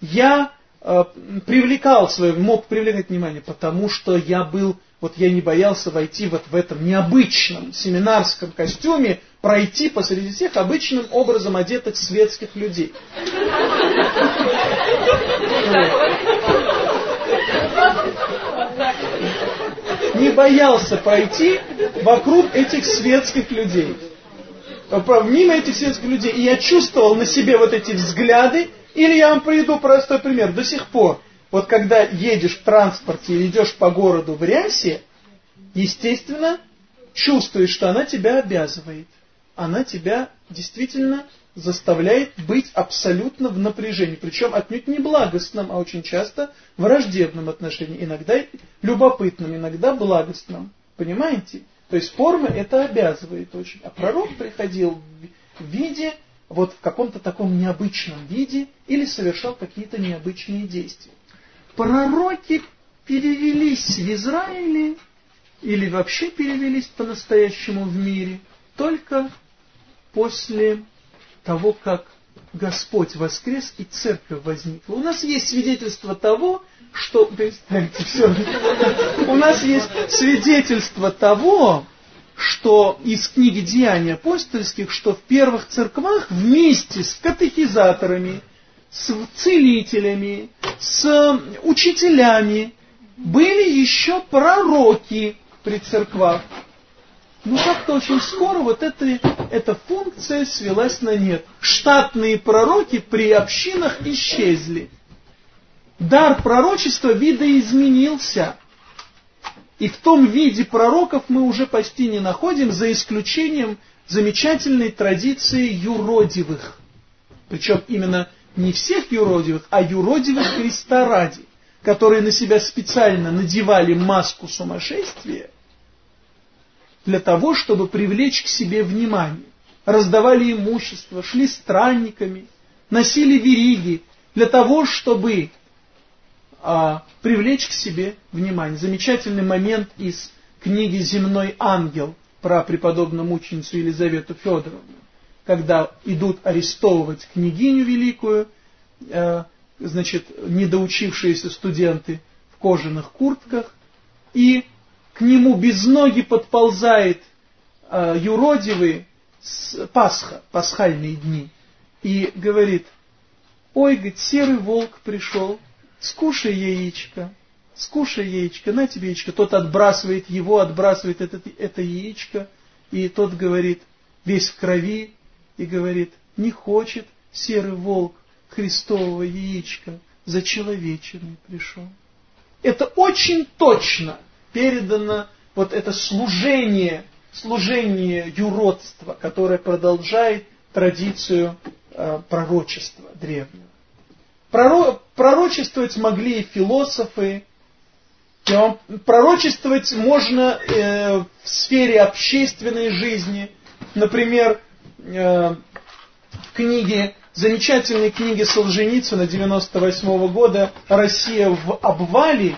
я э, привлекал свое, мог привлекать внимание, потому что я был, вот я не боялся войти вот в этом необычном семинарском костюме, пройти посреди всех обычным образом одетых светских людей. Не боялся пройти вокруг этих светских людей. Мимо этих светских людей. И я чувствовал на себе вот эти взгляды. Или я вам приведу простой пример. До сих пор, вот когда едешь в транспорте и идешь по городу в рясе, естественно, чувствуешь, что она тебя обязывает. Она тебя действительно заставляет быть абсолютно в напряжении. Причем отнюдь не благостном, а очень часто враждебном отношении. Иногда любопытном, иногда благостном. Понимаете? То есть форма это обязывает очень. А пророк приходил в виде, вот в каком-то таком необычном виде, или совершал какие-то необычные действия. Пророки перевелись в Израиле, или вообще перевелись по-настоящему в мире, только после того, как Господь воскрес и церковь возникла. У нас есть свидетельство того, что... Представьте, все. У нас есть свидетельство того, что из книги Деяний апостольских, что в первых церквах вместе с катехизаторами, с целителями, с учителями были еще пророки при церквах. Ну как-то очень скоро вот это, эта функция свелась на нет. Штатные пророки при общинах исчезли. Дар пророчества видоизменился. И в том виде пророков мы уже почти не находим, за исключением замечательной традиции юродивых. Причем именно не всех юродивых, а юродивых Христа ради, которые на себя специально надевали маску сумасшествия, для того, чтобы привлечь к себе внимание. Раздавали имущество, шли странниками, носили вериги, для того, чтобы а, привлечь к себе внимание. Замечательный момент из книги «Земной ангел» про преподобную мученицу Елизавету Федоровну, когда идут арестовывать княгиню великую, э, значит, недоучившиеся студенты в кожаных куртках, и к нему без ноги подползает э, юродивый с Пасха, пасхальные дни, и говорит, ой, говорит, серый волк пришел, скушай яичко, скушай яичко, на тебе яичко. Тот отбрасывает его, отбрасывает это, это яичко, и тот говорит, весь в крови, и говорит, не хочет серый волк Христового яичка, за человечиной пришел. Это очень точно передано вот это служение, служение юродства, которое продолжает традицию э, пророчества древнего. Проро, пророчествовать могли и философы, пророчествовать можно э, в сфере общественной жизни. Например, э, в книге, замечательной книге Солженицына 98 -го года «Россия в обвале»,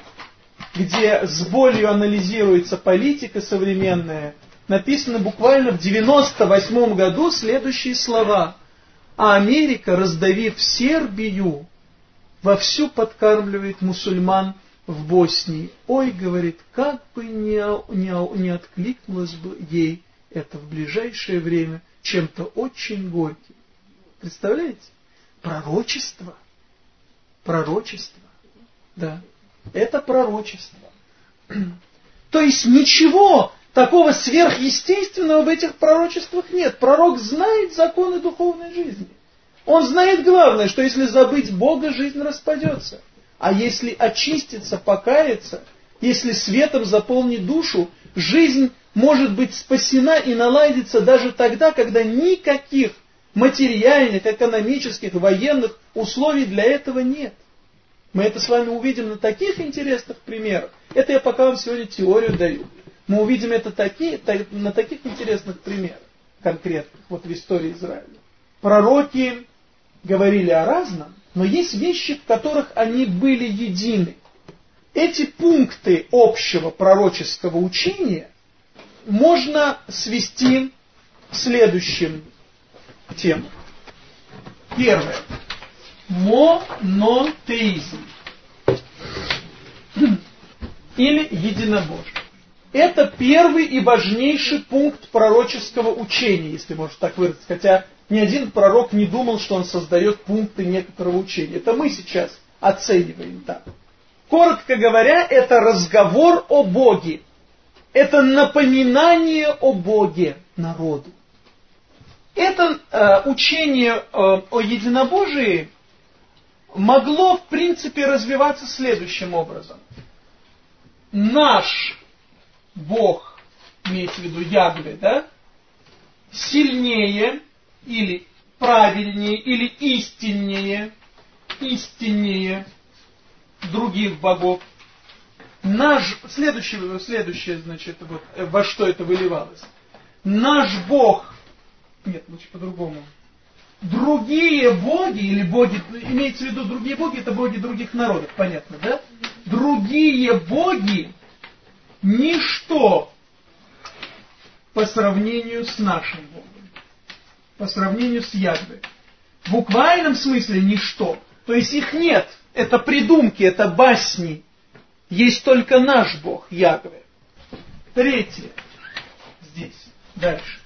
где с болью анализируется политика современная, написано буквально в 98 году следующие слова. А Америка, раздавив Сербию, вовсю подкармливает мусульман в Боснии. Ой, говорит, как бы не, не, не откликнулось бы ей это в ближайшее время чем-то очень горьким. Представляете? Пророчество. Пророчество. Да. Это пророчество. То есть ничего такого сверхъестественного в этих пророчествах нет. Пророк знает законы духовной жизни. Он знает главное, что если забыть Бога, жизнь распадется. А если очиститься, покаяться, если светом заполнить душу, жизнь может быть спасена и наладится даже тогда, когда никаких материальных, экономических, военных условий для этого нет. Мы это с вами увидим на таких интересных примерах. Это я пока вам сегодня теорию даю. Мы увидим это такие, на таких интересных примерах конкретных, вот в истории Израиля. Пророки говорили о разном, но есть вещи, в которых они были едины. Эти пункты общего пророческого учения можно свести к следующим темам. Первое. Монотеизм. Или единобожие. Это первый и важнейший пункт пророческого учения, если можно так выразить. Хотя ни один пророк не думал, что он создает пункты некоторого учения. Это мы сейчас оцениваем так. Коротко говоря, это разговор о Боге. Это напоминание о Боге народу. Это э, учение э, о единобожии могло, в принципе, развиваться следующим образом. Наш Бог, имеется в виду Ягве, да, сильнее или правильнее или истиннее, истиннее других богов. Наш, следующее, следующее, значит, вот, во что это выливалось. Наш Бог, нет, лучше по-другому, другие боги, или боги, имеется в виду другие боги, это боги других народов, понятно, да? Другие боги ничто по сравнению с нашим Богом, по сравнению с Ягвой. В буквальном смысле ничто, то есть их нет, это придумки, это басни. Есть только наш Бог, Ягве. Третье, здесь, дальше.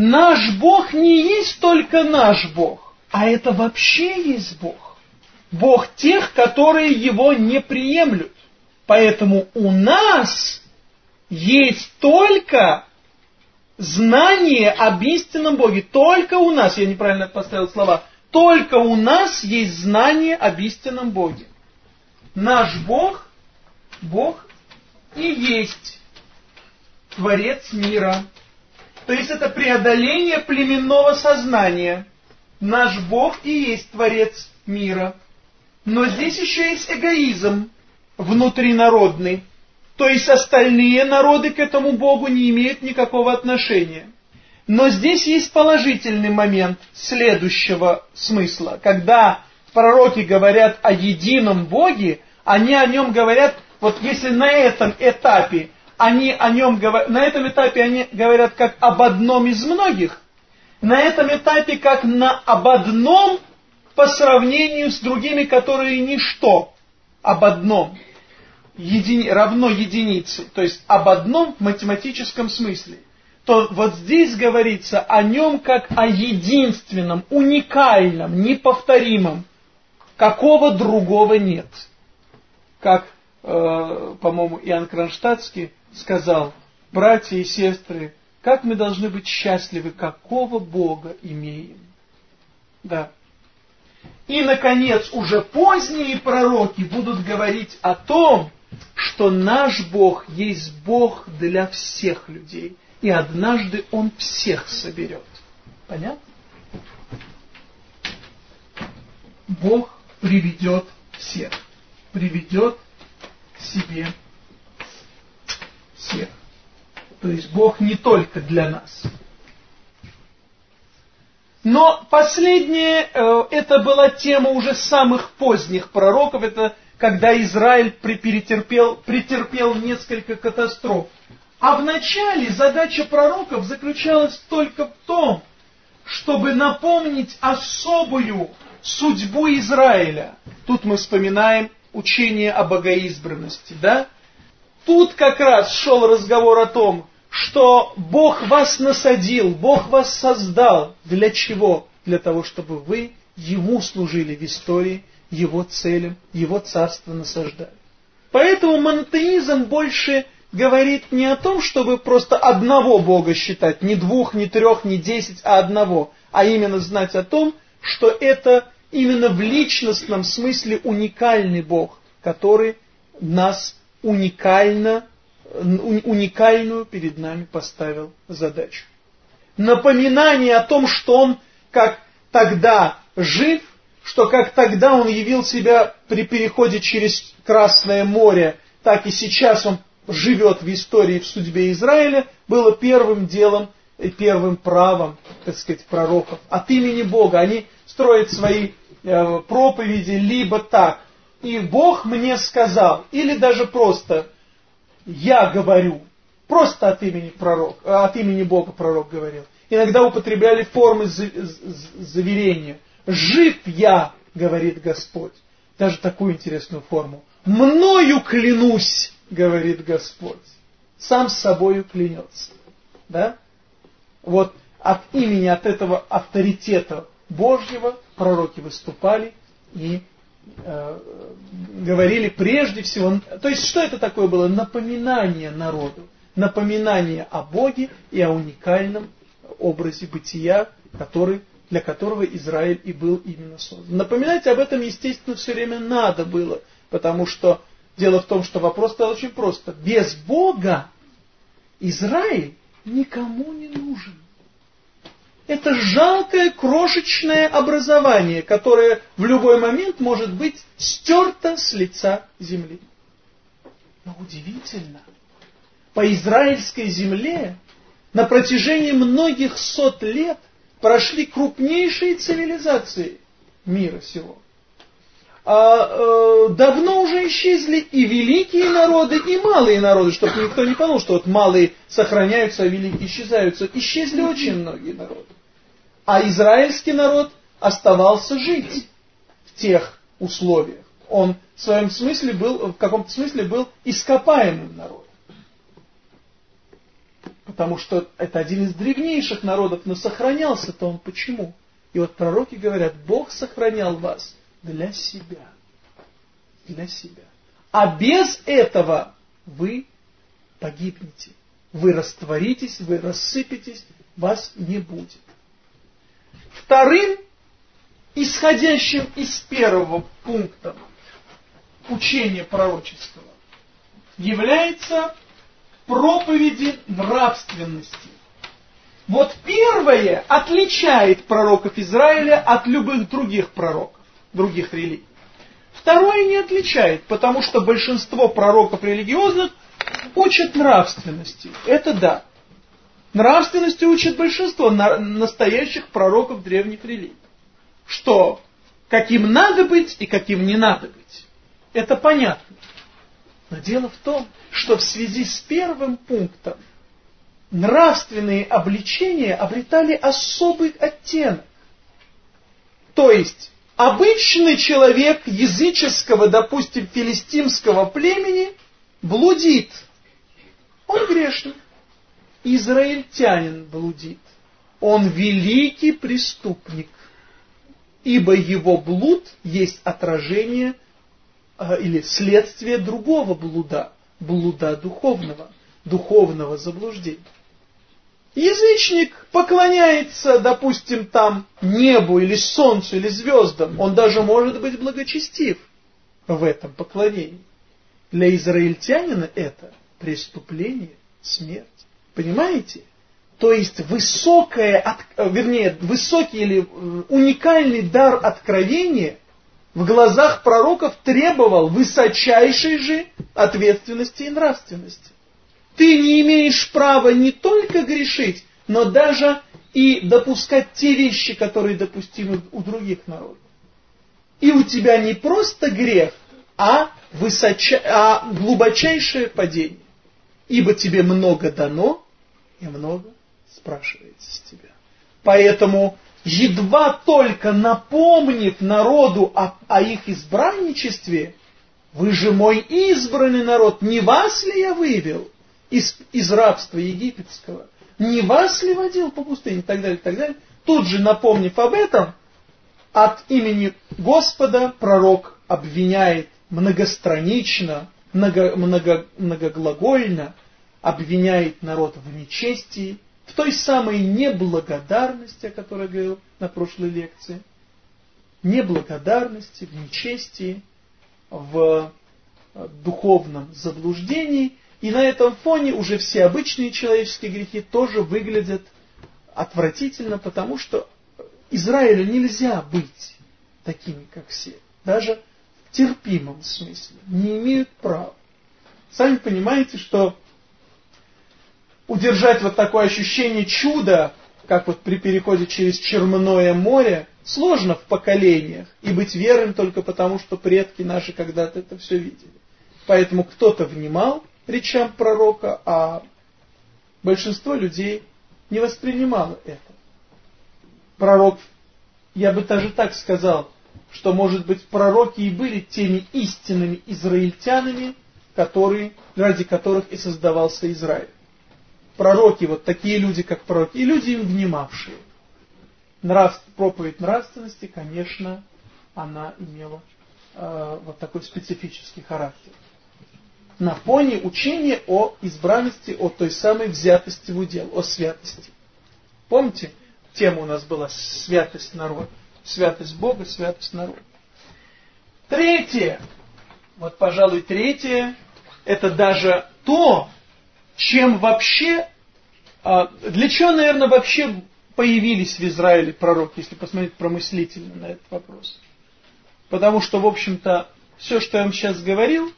Наш Бог не есть только наш Бог, а это вообще есть Бог. Бог тех, которые его не приемлют. Поэтому у нас есть только знание об истинном Боге. Только у нас, я неправильно поставил слова, только у нас есть знание об истинном Боге. Наш Бог, Бог и есть Творец мира. То есть это преодоление племенного сознания. Наш Бог и есть Творец мира. Но здесь еще есть эгоизм внутринародный. То есть остальные народы к этому Богу не имеют никакого отношения. Но здесь есть положительный момент следующего смысла. Когда пророки говорят о едином Боге, они о нем говорят, вот если на этом этапе они о нем говорят, на этом этапе они говорят как об одном из многих, на этом этапе как на об одном по сравнению с другими, которые ничто, об одном, едини, равно единице, то есть об одном в математическом смысле, то вот здесь говорится о нем как о единственном, уникальном, неповторимом, какого другого нет. Как, э, по-моему, Иоанн Кронштадтский сказал, братья и сестры, как мы должны быть счастливы, какого Бога имеем. Да. И, наконец, уже поздние пророки будут говорить о том, что наш Бог есть Бог для всех людей, и однажды Он всех соберет. Понятно? Бог приведет всех, приведет к себе всех. То есть Бог не только для нас. Но последнее, э, это была тема уже самых поздних пророков, это когда Израиль претерпел, претерпел несколько катастроф. А в начале задача пророков заключалась только в том, чтобы напомнить особую судьбу Израиля. Тут мы вспоминаем учение о богоизбранности, да? Тут как раз шел разговор о том, что Бог вас насадил, Бог вас создал. Для чего? Для того, чтобы вы Ему служили в истории, Его целям, Его царство насаждали. Поэтому монотеизм больше говорит не о том, чтобы просто одного Бога считать, не двух, не трех, не десять, а одного, а именно знать о том, что это именно в личностном смысле уникальный Бог, который нас уникально, уникальную перед нами поставил задачу. Напоминание о том, что Он как тогда жив, что как тогда Он явил себя при переходе через Красное море, так и сейчас Он живет в истории, в судьбе Израиля, было первым делом и первым правом, так сказать, пророков. От имени Бога они строят свои э, проповеди либо так, и Бог мне сказал, или даже просто я говорю, просто от имени, пророк, от имени Бога пророк говорил. Иногда употребляли формы заверения. «Жив я», говорит Господь. Даже такую интересную форму. «Мною клянусь», говорит Господь. Сам с собою клянется. Да? Вот от имени, от этого авторитета Божьего пророки выступали и говорили прежде всего... То есть, что это такое было? Напоминание народу. Напоминание о Боге и о уникальном образе бытия, который, для которого Израиль и был именно создан. Напоминать об этом, естественно, все время надо было, потому что Дело в том, что вопрос стал очень просто. Без Бога Израиль никому не нужен. Это жалкое крошечное образование, которое в любой момент может быть стерто с лица земли. Но удивительно, по израильской земле на протяжении многих сот лет прошли крупнейшие цивилизации мира сего а, э, давно уже исчезли и великие народы, и малые народы, чтобы никто не подумал, что вот малые сохраняются, а великие исчезаются. Исчезли очень многие народы. А израильский народ оставался жить в тех условиях. Он в своем смысле был, в каком-то смысле был ископаемым народом. Потому что это один из древнейших народов, но сохранялся-то он почему? И вот пророки говорят, Бог сохранял вас для себя. Для себя. А без этого вы погибнете. Вы растворитесь, вы рассыпетесь, вас не будет. Вторым, исходящим из первого пункта учения пророческого, является проповеди нравственности. Вот первое отличает пророков Израиля от любых других пророков других религий. Второе не отличает, потому что большинство пророков религиозных учат нравственности. Это да. Нравственности учат большинство настоящих пророков древних религий. Что каким надо быть и каким не надо быть. Это понятно. Но дело в том, что в связи с первым пунктом нравственные обличения обретали особый оттенок. То есть Обычный человек языческого, допустим, филистимского племени блудит. Он грешник. Израильтянин блудит. Он великий преступник. Ибо его блуд есть отражение э, или следствие другого блуда, блуда духовного, духовного заблуждения. Язычник поклоняется, допустим, там небу или солнцу или звездам. Он даже может быть благочестив в этом поклонении. Для израильтянина это преступление, смерть. Понимаете? То есть высокое, вернее, высокий или э, уникальный дар откровения в глазах пророков требовал высочайшей же ответственности и нравственности. Ты не имеешь права не только грешить, но даже и допускать те вещи, которые допустимы у других народов. И у тебя не просто грех, а, высоча... а глубочайшее падение. Ибо тебе много дано, и много спрашивается с тебя. Поэтому, едва только напомнив народу о, о их избранничестве, вы же мой избранный народ, не вас ли я вывел из, из рабства египетского? Не вас ли водил по пустыне? И так далее, и так далее. Тут же напомнив об этом, от имени Господа пророк обвиняет многостранично, много, много, многоглагольно, обвиняет народ в нечестии, в той самой неблагодарности, о которой говорил на прошлой лекции, неблагодарности, в нечестии, в э, духовном заблуждении, и на этом фоне уже все обычные человеческие грехи тоже выглядят отвратительно, потому что Израилю нельзя быть такими, как все. Даже в терпимом смысле. Не имеют права. Сами понимаете, что удержать вот такое ощущение чуда, как вот при переходе через Черное море, сложно в поколениях. И быть верным только потому, что предки наши когда-то это все видели. Поэтому кто-то внимал речам пророка, а большинство людей не воспринимало это пророк, я бы даже так сказал, что, может быть, пророки и были теми истинными израильтянами, которые, ради которых и создавался Израиль. Пророки, вот такие люди, как пророки, и люди им внимавшие. Нрав, проповедь нравственности, конечно, она имела э, вот такой специфический характер. На фоне учения о избранности, о той самой взятости в удел, о святости. Помните, Тема у нас была святость народа. Святость Бога, святость народа. Третье, вот, пожалуй, третье, это даже то, чем вообще, а, для чего, наверное, вообще появились в Израиле пророки, если посмотреть промыслительно на этот вопрос. Потому что, в общем-то, все, что я вам сейчас говорил,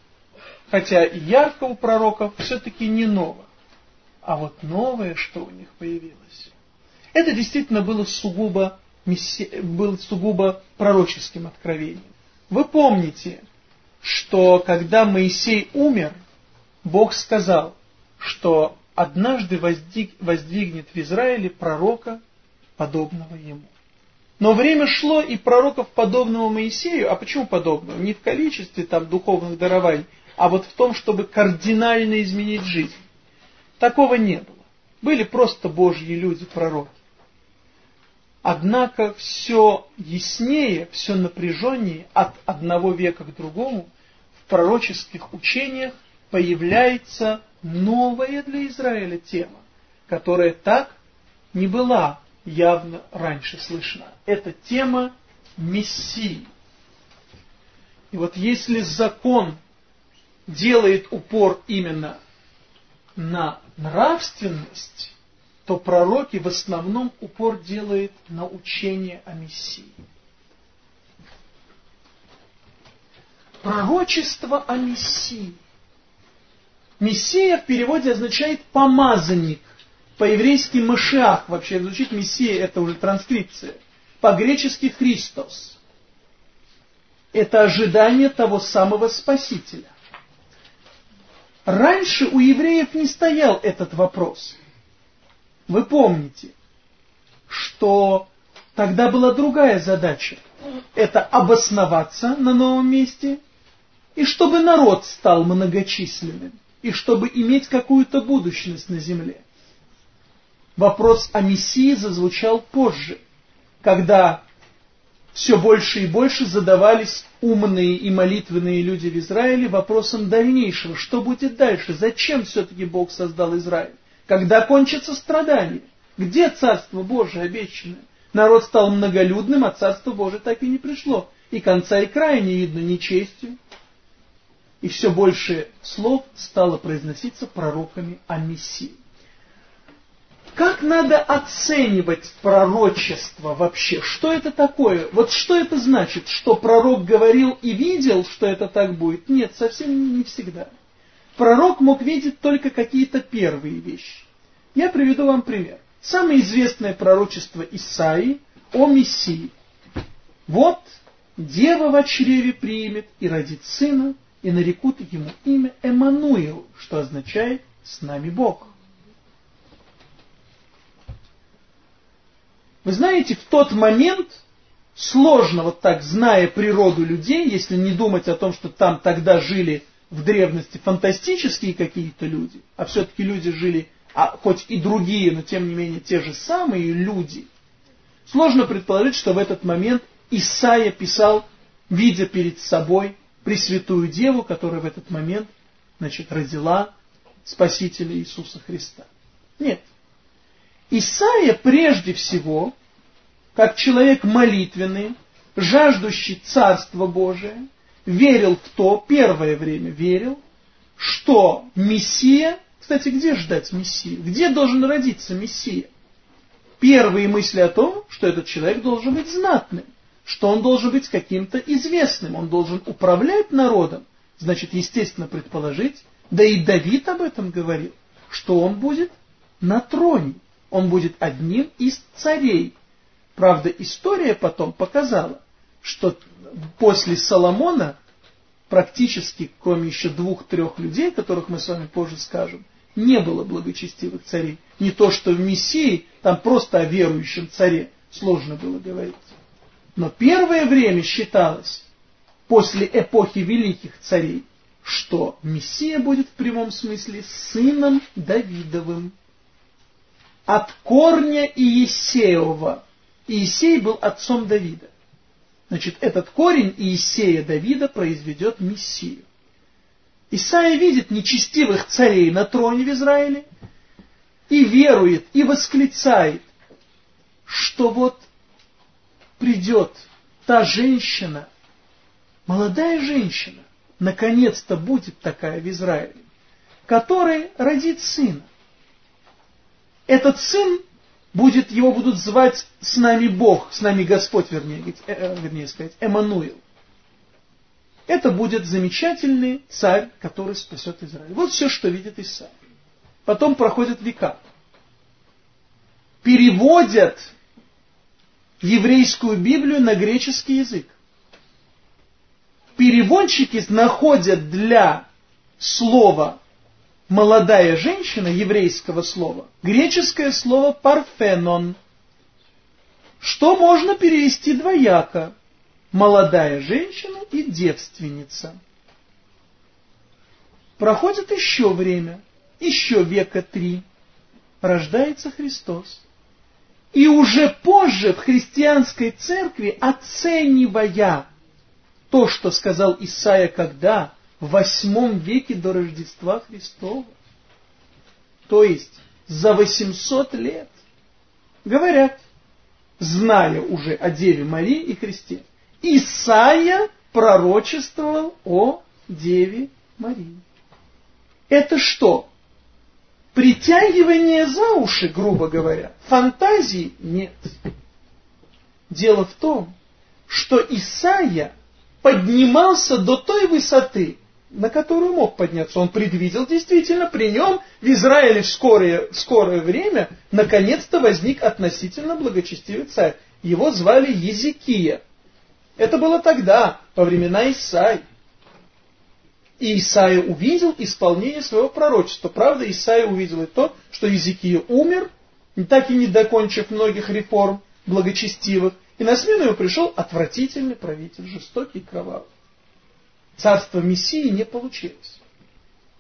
хотя и ярко у пророков, все-таки не ново. А вот новое, что у них появилось, это действительно было сугубо, было сугубо пророческим откровением. Вы помните, что когда Моисей умер, Бог сказал, что однажды воздвигнет в Израиле пророка, подобного ему. Но время шло, и пророков, подобного Моисею, а почему подобного? Не в количестве там духовных дарований, а вот в том, чтобы кардинально изменить жизнь. Такого не было. Были просто Божьи люди, пророки. Однако все яснее, все напряженнее от одного века к другому в пророческих учениях появляется новая для Израиля тема, которая так не была явно раньше слышна. Это тема Мессии. И вот если закон делает упор именно на нравственность, то пророки в основном упор делают на учение о Мессии. Пророчество о Мессии. Мессия в переводе означает помазанник. По-еврейски Машиах, вообще звучит Мессия, это уже транскрипция. По-гречески Христос. Это ожидание того самого Спасителя. Раньше у евреев не стоял этот вопрос. Вы помните, что тогда была другая задача. Это обосноваться на новом месте, и чтобы народ стал многочисленным, и чтобы иметь какую-то будущность на земле. Вопрос о Мессии зазвучал позже, когда все больше и больше задавались умные и молитвенные люди в Израиле вопросом дальнейшего, что будет дальше, зачем все-таки Бог создал Израиль. Когда кончится страдание? Где Царство Божие обещанное? Народ стал многолюдным, а Царство Божие так и не пришло. И конца и края не видно нечестью. И все больше слов стало произноситься пророками о Мессии. Как надо оценивать пророчество вообще? Что это такое? Вот что это значит? Что пророк говорил и видел, что это так будет? Нет, совсем не всегда пророк мог видеть только какие-то первые вещи. Я приведу вам пример. самое известное пророчество Исаии о Мессии. Вот дева в чреве примет и родит сына, и нарекут ему имя Эммануил, что означает «с нами Бог». Вы знаете, в тот момент сложно вот так, зная природу людей, если не думать о том, что там тогда жили в древности фантастические какие-то люди, а все-таки люди жили, а хоть и другие, но тем не менее те же самые люди, сложно предположить, что в этот момент Исаия писал, видя перед собой Пресвятую Деву, которая в этот момент значит, родила Спасителя Иисуса Христа. Нет. Исаия прежде всего, как человек молитвенный, жаждущий Царства Божия, верил в то, первое время верил, что Мессия, кстати, где ждать Мессию? Где должен родиться Мессия? Первые мысли о том, что этот человек должен быть знатным, что он должен быть каким-то известным, он должен управлять народом, значит, естественно предположить, да и Давид об этом говорил, что он будет на троне, он будет одним из царей. Правда, история потом показала, что после Соломона практически, кроме еще двух-трех людей, которых мы с вами позже скажем, не было благочестивых царей. Не то, что в Мессии, там просто о верующем царе сложно было говорить. Но первое время считалось, после эпохи великих царей, что Мессия будет в прямом смысле сыном Давидовым. От корня Иесеева. Иесей был отцом Давида. Значит, этот корень Иисея Давида произведет Мессию. Исаия видит нечестивых царей на троне в Израиле и верует, и восклицает, что вот придет та женщина, молодая женщина, наконец-то будет такая в Израиле, которая родит сына. Этот сын будет, его будут звать с нами Бог, с нами Господь, вернее, э, э, вернее сказать, Эммануил. Это будет замечательный царь, который спасет Израиль. Вот все, что видит Исаия. Потом проходят века. Переводят еврейскую Библию на греческий язык. Переводчики находят для слова молодая женщина еврейского слова, греческое слово парфенон, что можно перевести двояко. Молодая женщина и девственница. Проходит еще время, еще века три. Рождается Христос. И уже позже в христианской церкви, оценивая то, что сказал Исаия когда, в восьмом веке до Рождества Христова. То есть за 800 лет. Говорят, зная уже о Деве Марии и Христе, Исаия пророчествовал о Деве Марии. Это что? Притягивание за уши, грубо говоря. Фантазии нет. Дело в том, что Исаия поднимался до той высоты, на которую мог подняться. Он предвидел действительно, при нем в Израиле в скорое, в скорое время наконец-то возник относительно благочестивый царь. Его звали Езекия. Это было тогда, во времена Исаи. И Исаия увидел исполнение своего пророчества. Правда, Исаия увидел и то, что Езекия умер, так и не докончив многих реформ благочестивых, и на смену ему пришел отвратительный правитель, жестокий и кровавый царство Мессии не получилось.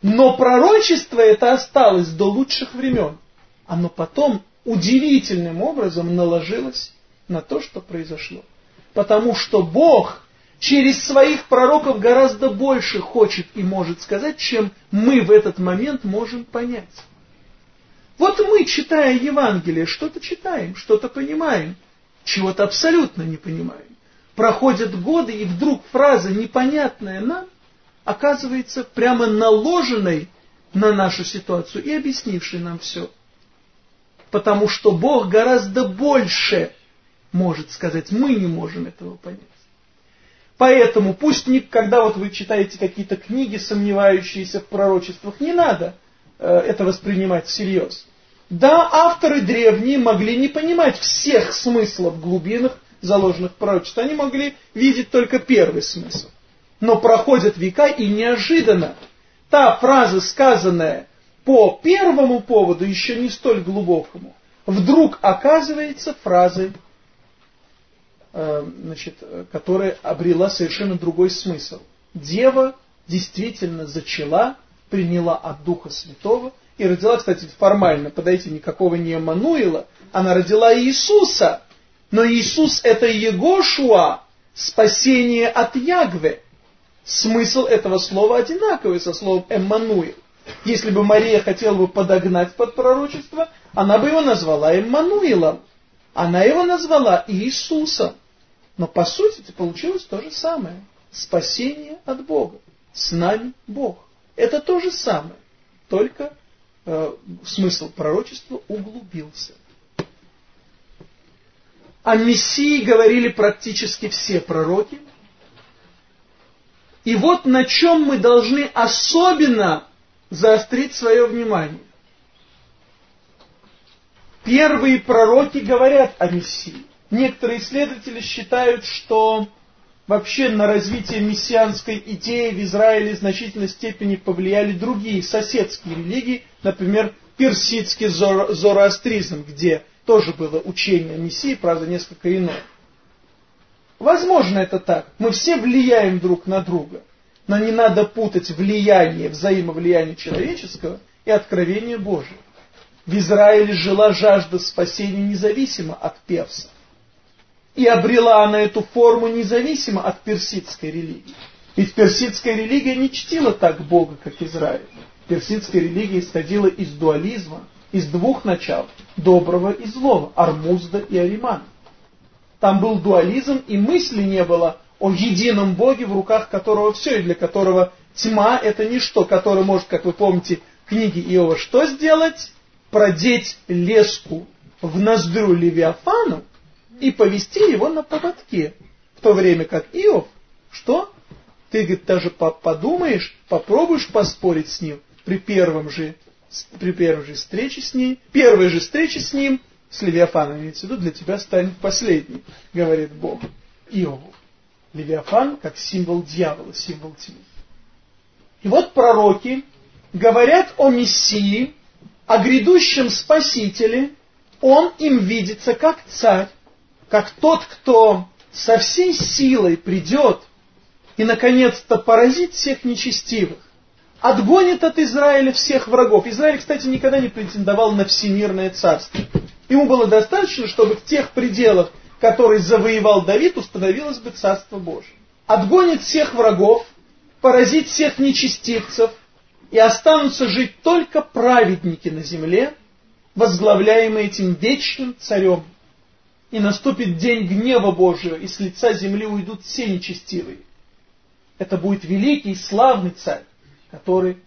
Но пророчество это осталось до лучших времен. Оно потом удивительным образом наложилось на то, что произошло. Потому что Бог через своих пророков гораздо больше хочет и может сказать, чем мы в этот момент можем понять. Вот мы, читая Евангелие, что-то читаем, что-то понимаем, чего-то абсолютно не понимаем. Проходят годы, и вдруг фраза, непонятная нам, оказывается прямо наложенной на нашу ситуацию и объяснившей нам все. Потому что Бог гораздо больше может сказать, мы не можем этого понять. Поэтому пусть, не, когда вот вы читаете какие-то книги, сомневающиеся в пророчествах, не надо э, это воспринимать всерьез. Да, авторы древние могли не понимать всех смыслов глубинных заложенных пророчеств. Они могли видеть только первый смысл. Но проходят века и неожиданно та фраза, сказанная по первому поводу, еще не столь глубокому, вдруг оказывается фразой, значит, которая обрела совершенно другой смысл. Дева действительно зачала, приняла от Духа Святого и родила, кстати, формально, подойти никакого не Эммануила, она родила Иисуса. Но Иисус это Егошуа, спасение от Ягве. Смысл этого слова одинаковый со словом Эммануил. Если бы Мария хотела бы подогнать под пророчество, она бы его назвала Эммануилом. Она его назвала Иисусом. Но по сути это получилось то же самое. Спасение от Бога. С нами Бог. Это то же самое. Только э, смысл пророчества углубился. О Мессии говорили практически все пророки. И вот на чем мы должны особенно заострить свое внимание. Первые пророки говорят о Мессии. Некоторые исследователи считают, что вообще на развитие мессианской идеи в Израиле в значительной степени повлияли другие соседские религии, например, персидский зороастризм, где тоже было учение Мессии, правда, несколько иное. Возможно, это так. Мы все влияем друг на друга. Но не надо путать влияние, взаимовлияние человеческого и откровение Божие. В Израиле жила жажда спасения независимо от персов. И обрела она эту форму независимо от персидской религии. Ведь персидская религия не чтила так Бога, как Израиль. Персидская религия исходила из дуализма, из двух начал, доброго и злого, Армузда и Аримана. Там был дуализм, и мысли не было о едином Боге, в руках которого все, и для которого тьма это ничто, который может, как вы помните, книги Иова, что сделать? Продеть леску в ноздрю Левиафану и повести его на поводке. В то время как Иов, что? Ты, говорит, даже подумаешь, попробуешь поспорить с ним при первом же, при первой же встрече с ним, первой же встрече с ним, с Левиафаном имеется в виду, для тебя станет последней, говорит Бог Иову. Левиафан как символ дьявола, символ тьмы. И вот пророки говорят о Мессии, о грядущем Спасителе, он им видится как царь, как тот, кто со всей силой придет и, наконец-то, поразит всех нечестивых, отгонит от Израиля всех врагов. Израиль, кстати, никогда не претендовал на всемирное царство. Ему было достаточно, чтобы в тех пределах, который завоевал Давид, установилось бы Царство Божие. Отгонит всех врагов, поразит всех нечестивцев, и останутся жить только праведники на земле, возглавляемые этим вечным царем. И наступит день гнева Божьего, и с лица земли уйдут все нечестивые. Это будет великий и славный царь, который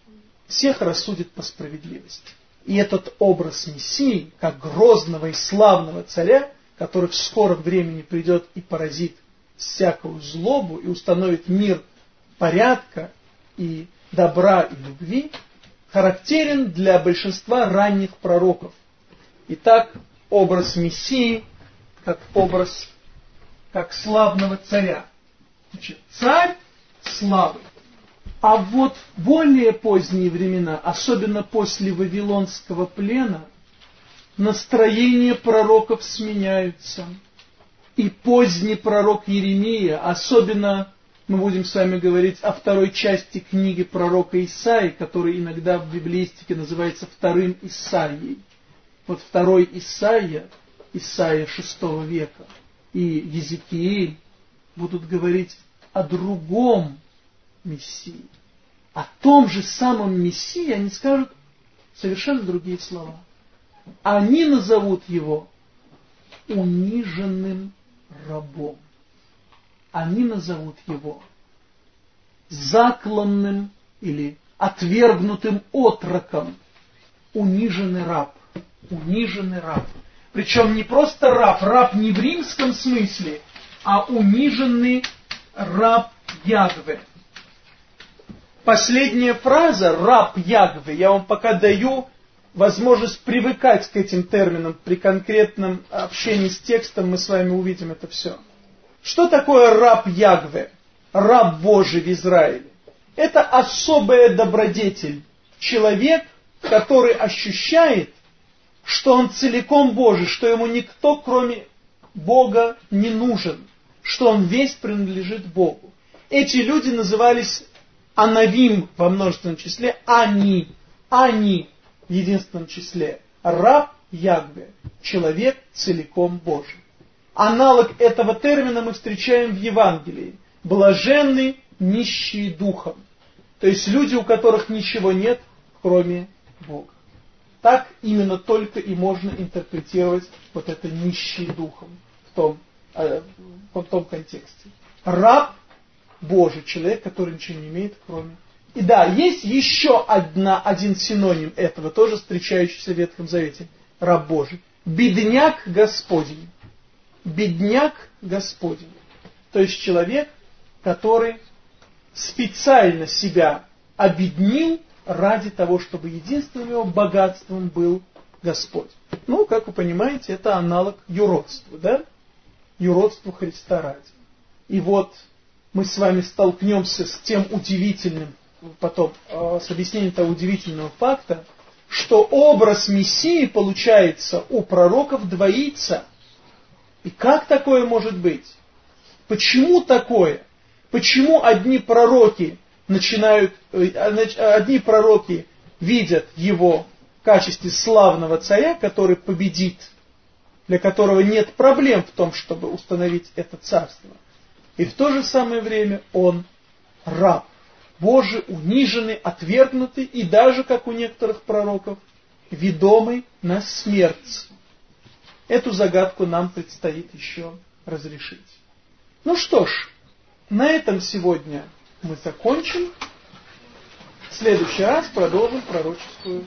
всех рассудит по справедливости. И этот образ Мессии, как грозного и славного царя, который в скором времени придет и поразит всякую злобу и установит мир порядка и добра и любви, характерен для большинства ранних пророков. Итак, образ Мессии как образ, как славного царя. Значит, царь славы. А вот более поздние времена, особенно после Вавилонского плена, настроения пророков сменяются. И поздний пророк Еремия, особенно мы будем с вами говорить о второй части книги пророка Исаи, который иногда в библеистике называется вторым Исаией. Вот второй Исаия, Исаия шестого века, и Езекииль будут говорить о другом Мессии. О том же самом Мессии они скажут совершенно другие слова они назовут его униженным рабом. Они назовут его закланным или отвергнутым отроком. Униженный раб. Униженный раб. Причем не просто раб, раб не в римском смысле, а униженный раб Ягве. Последняя фраза «раб Ягве» я вам пока даю возможность привыкать к этим терминам при конкретном общении с текстом, мы с вами увидим это все. Что такое раб Ягве, раб Божий в Израиле? Это особая добродетель. Человек, который ощущает, что он целиком Божий, что ему никто, кроме Бога, не нужен, что он весь принадлежит Богу. Эти люди назывались Анавим во множественном числе, они, они в единственном числе. Раб Ягве, человек целиком Божий. Аналог этого термина мы встречаем в Евангелии. Блаженный, нищие духом. То есть люди, у которых ничего нет, кроме Бога. Так именно только и можно интерпретировать вот это нищий духом в том, э, в том контексте. Раб Божий, человек, который ничего не имеет, кроме и да, есть еще одна, один синоним этого, тоже встречающийся в Ветхом Завете. Раб Божий. Бедняк Господень. Бедняк Господень. То есть человек, который специально себя обеднил ради того, чтобы единственным его богатством был Господь. Ну, как вы понимаете, это аналог юродству, да? Юродству Христа ради. И вот мы с вами столкнемся с тем удивительным потом э, с объяснением того удивительного факта, что образ Мессии получается у пророков двоится. И как такое может быть? Почему такое? Почему одни пророки начинают, э, одни пророки видят его в качестве славного царя, который победит, для которого нет проблем в том, чтобы установить это царство. И в то же самое время он раб. Божий униженный, отвергнутый и даже, как у некоторых пророков, ведомый на смерть. Эту загадку нам предстоит еще разрешить. Ну что ж, на этом сегодня мы закончим. В следующий раз продолжим пророческую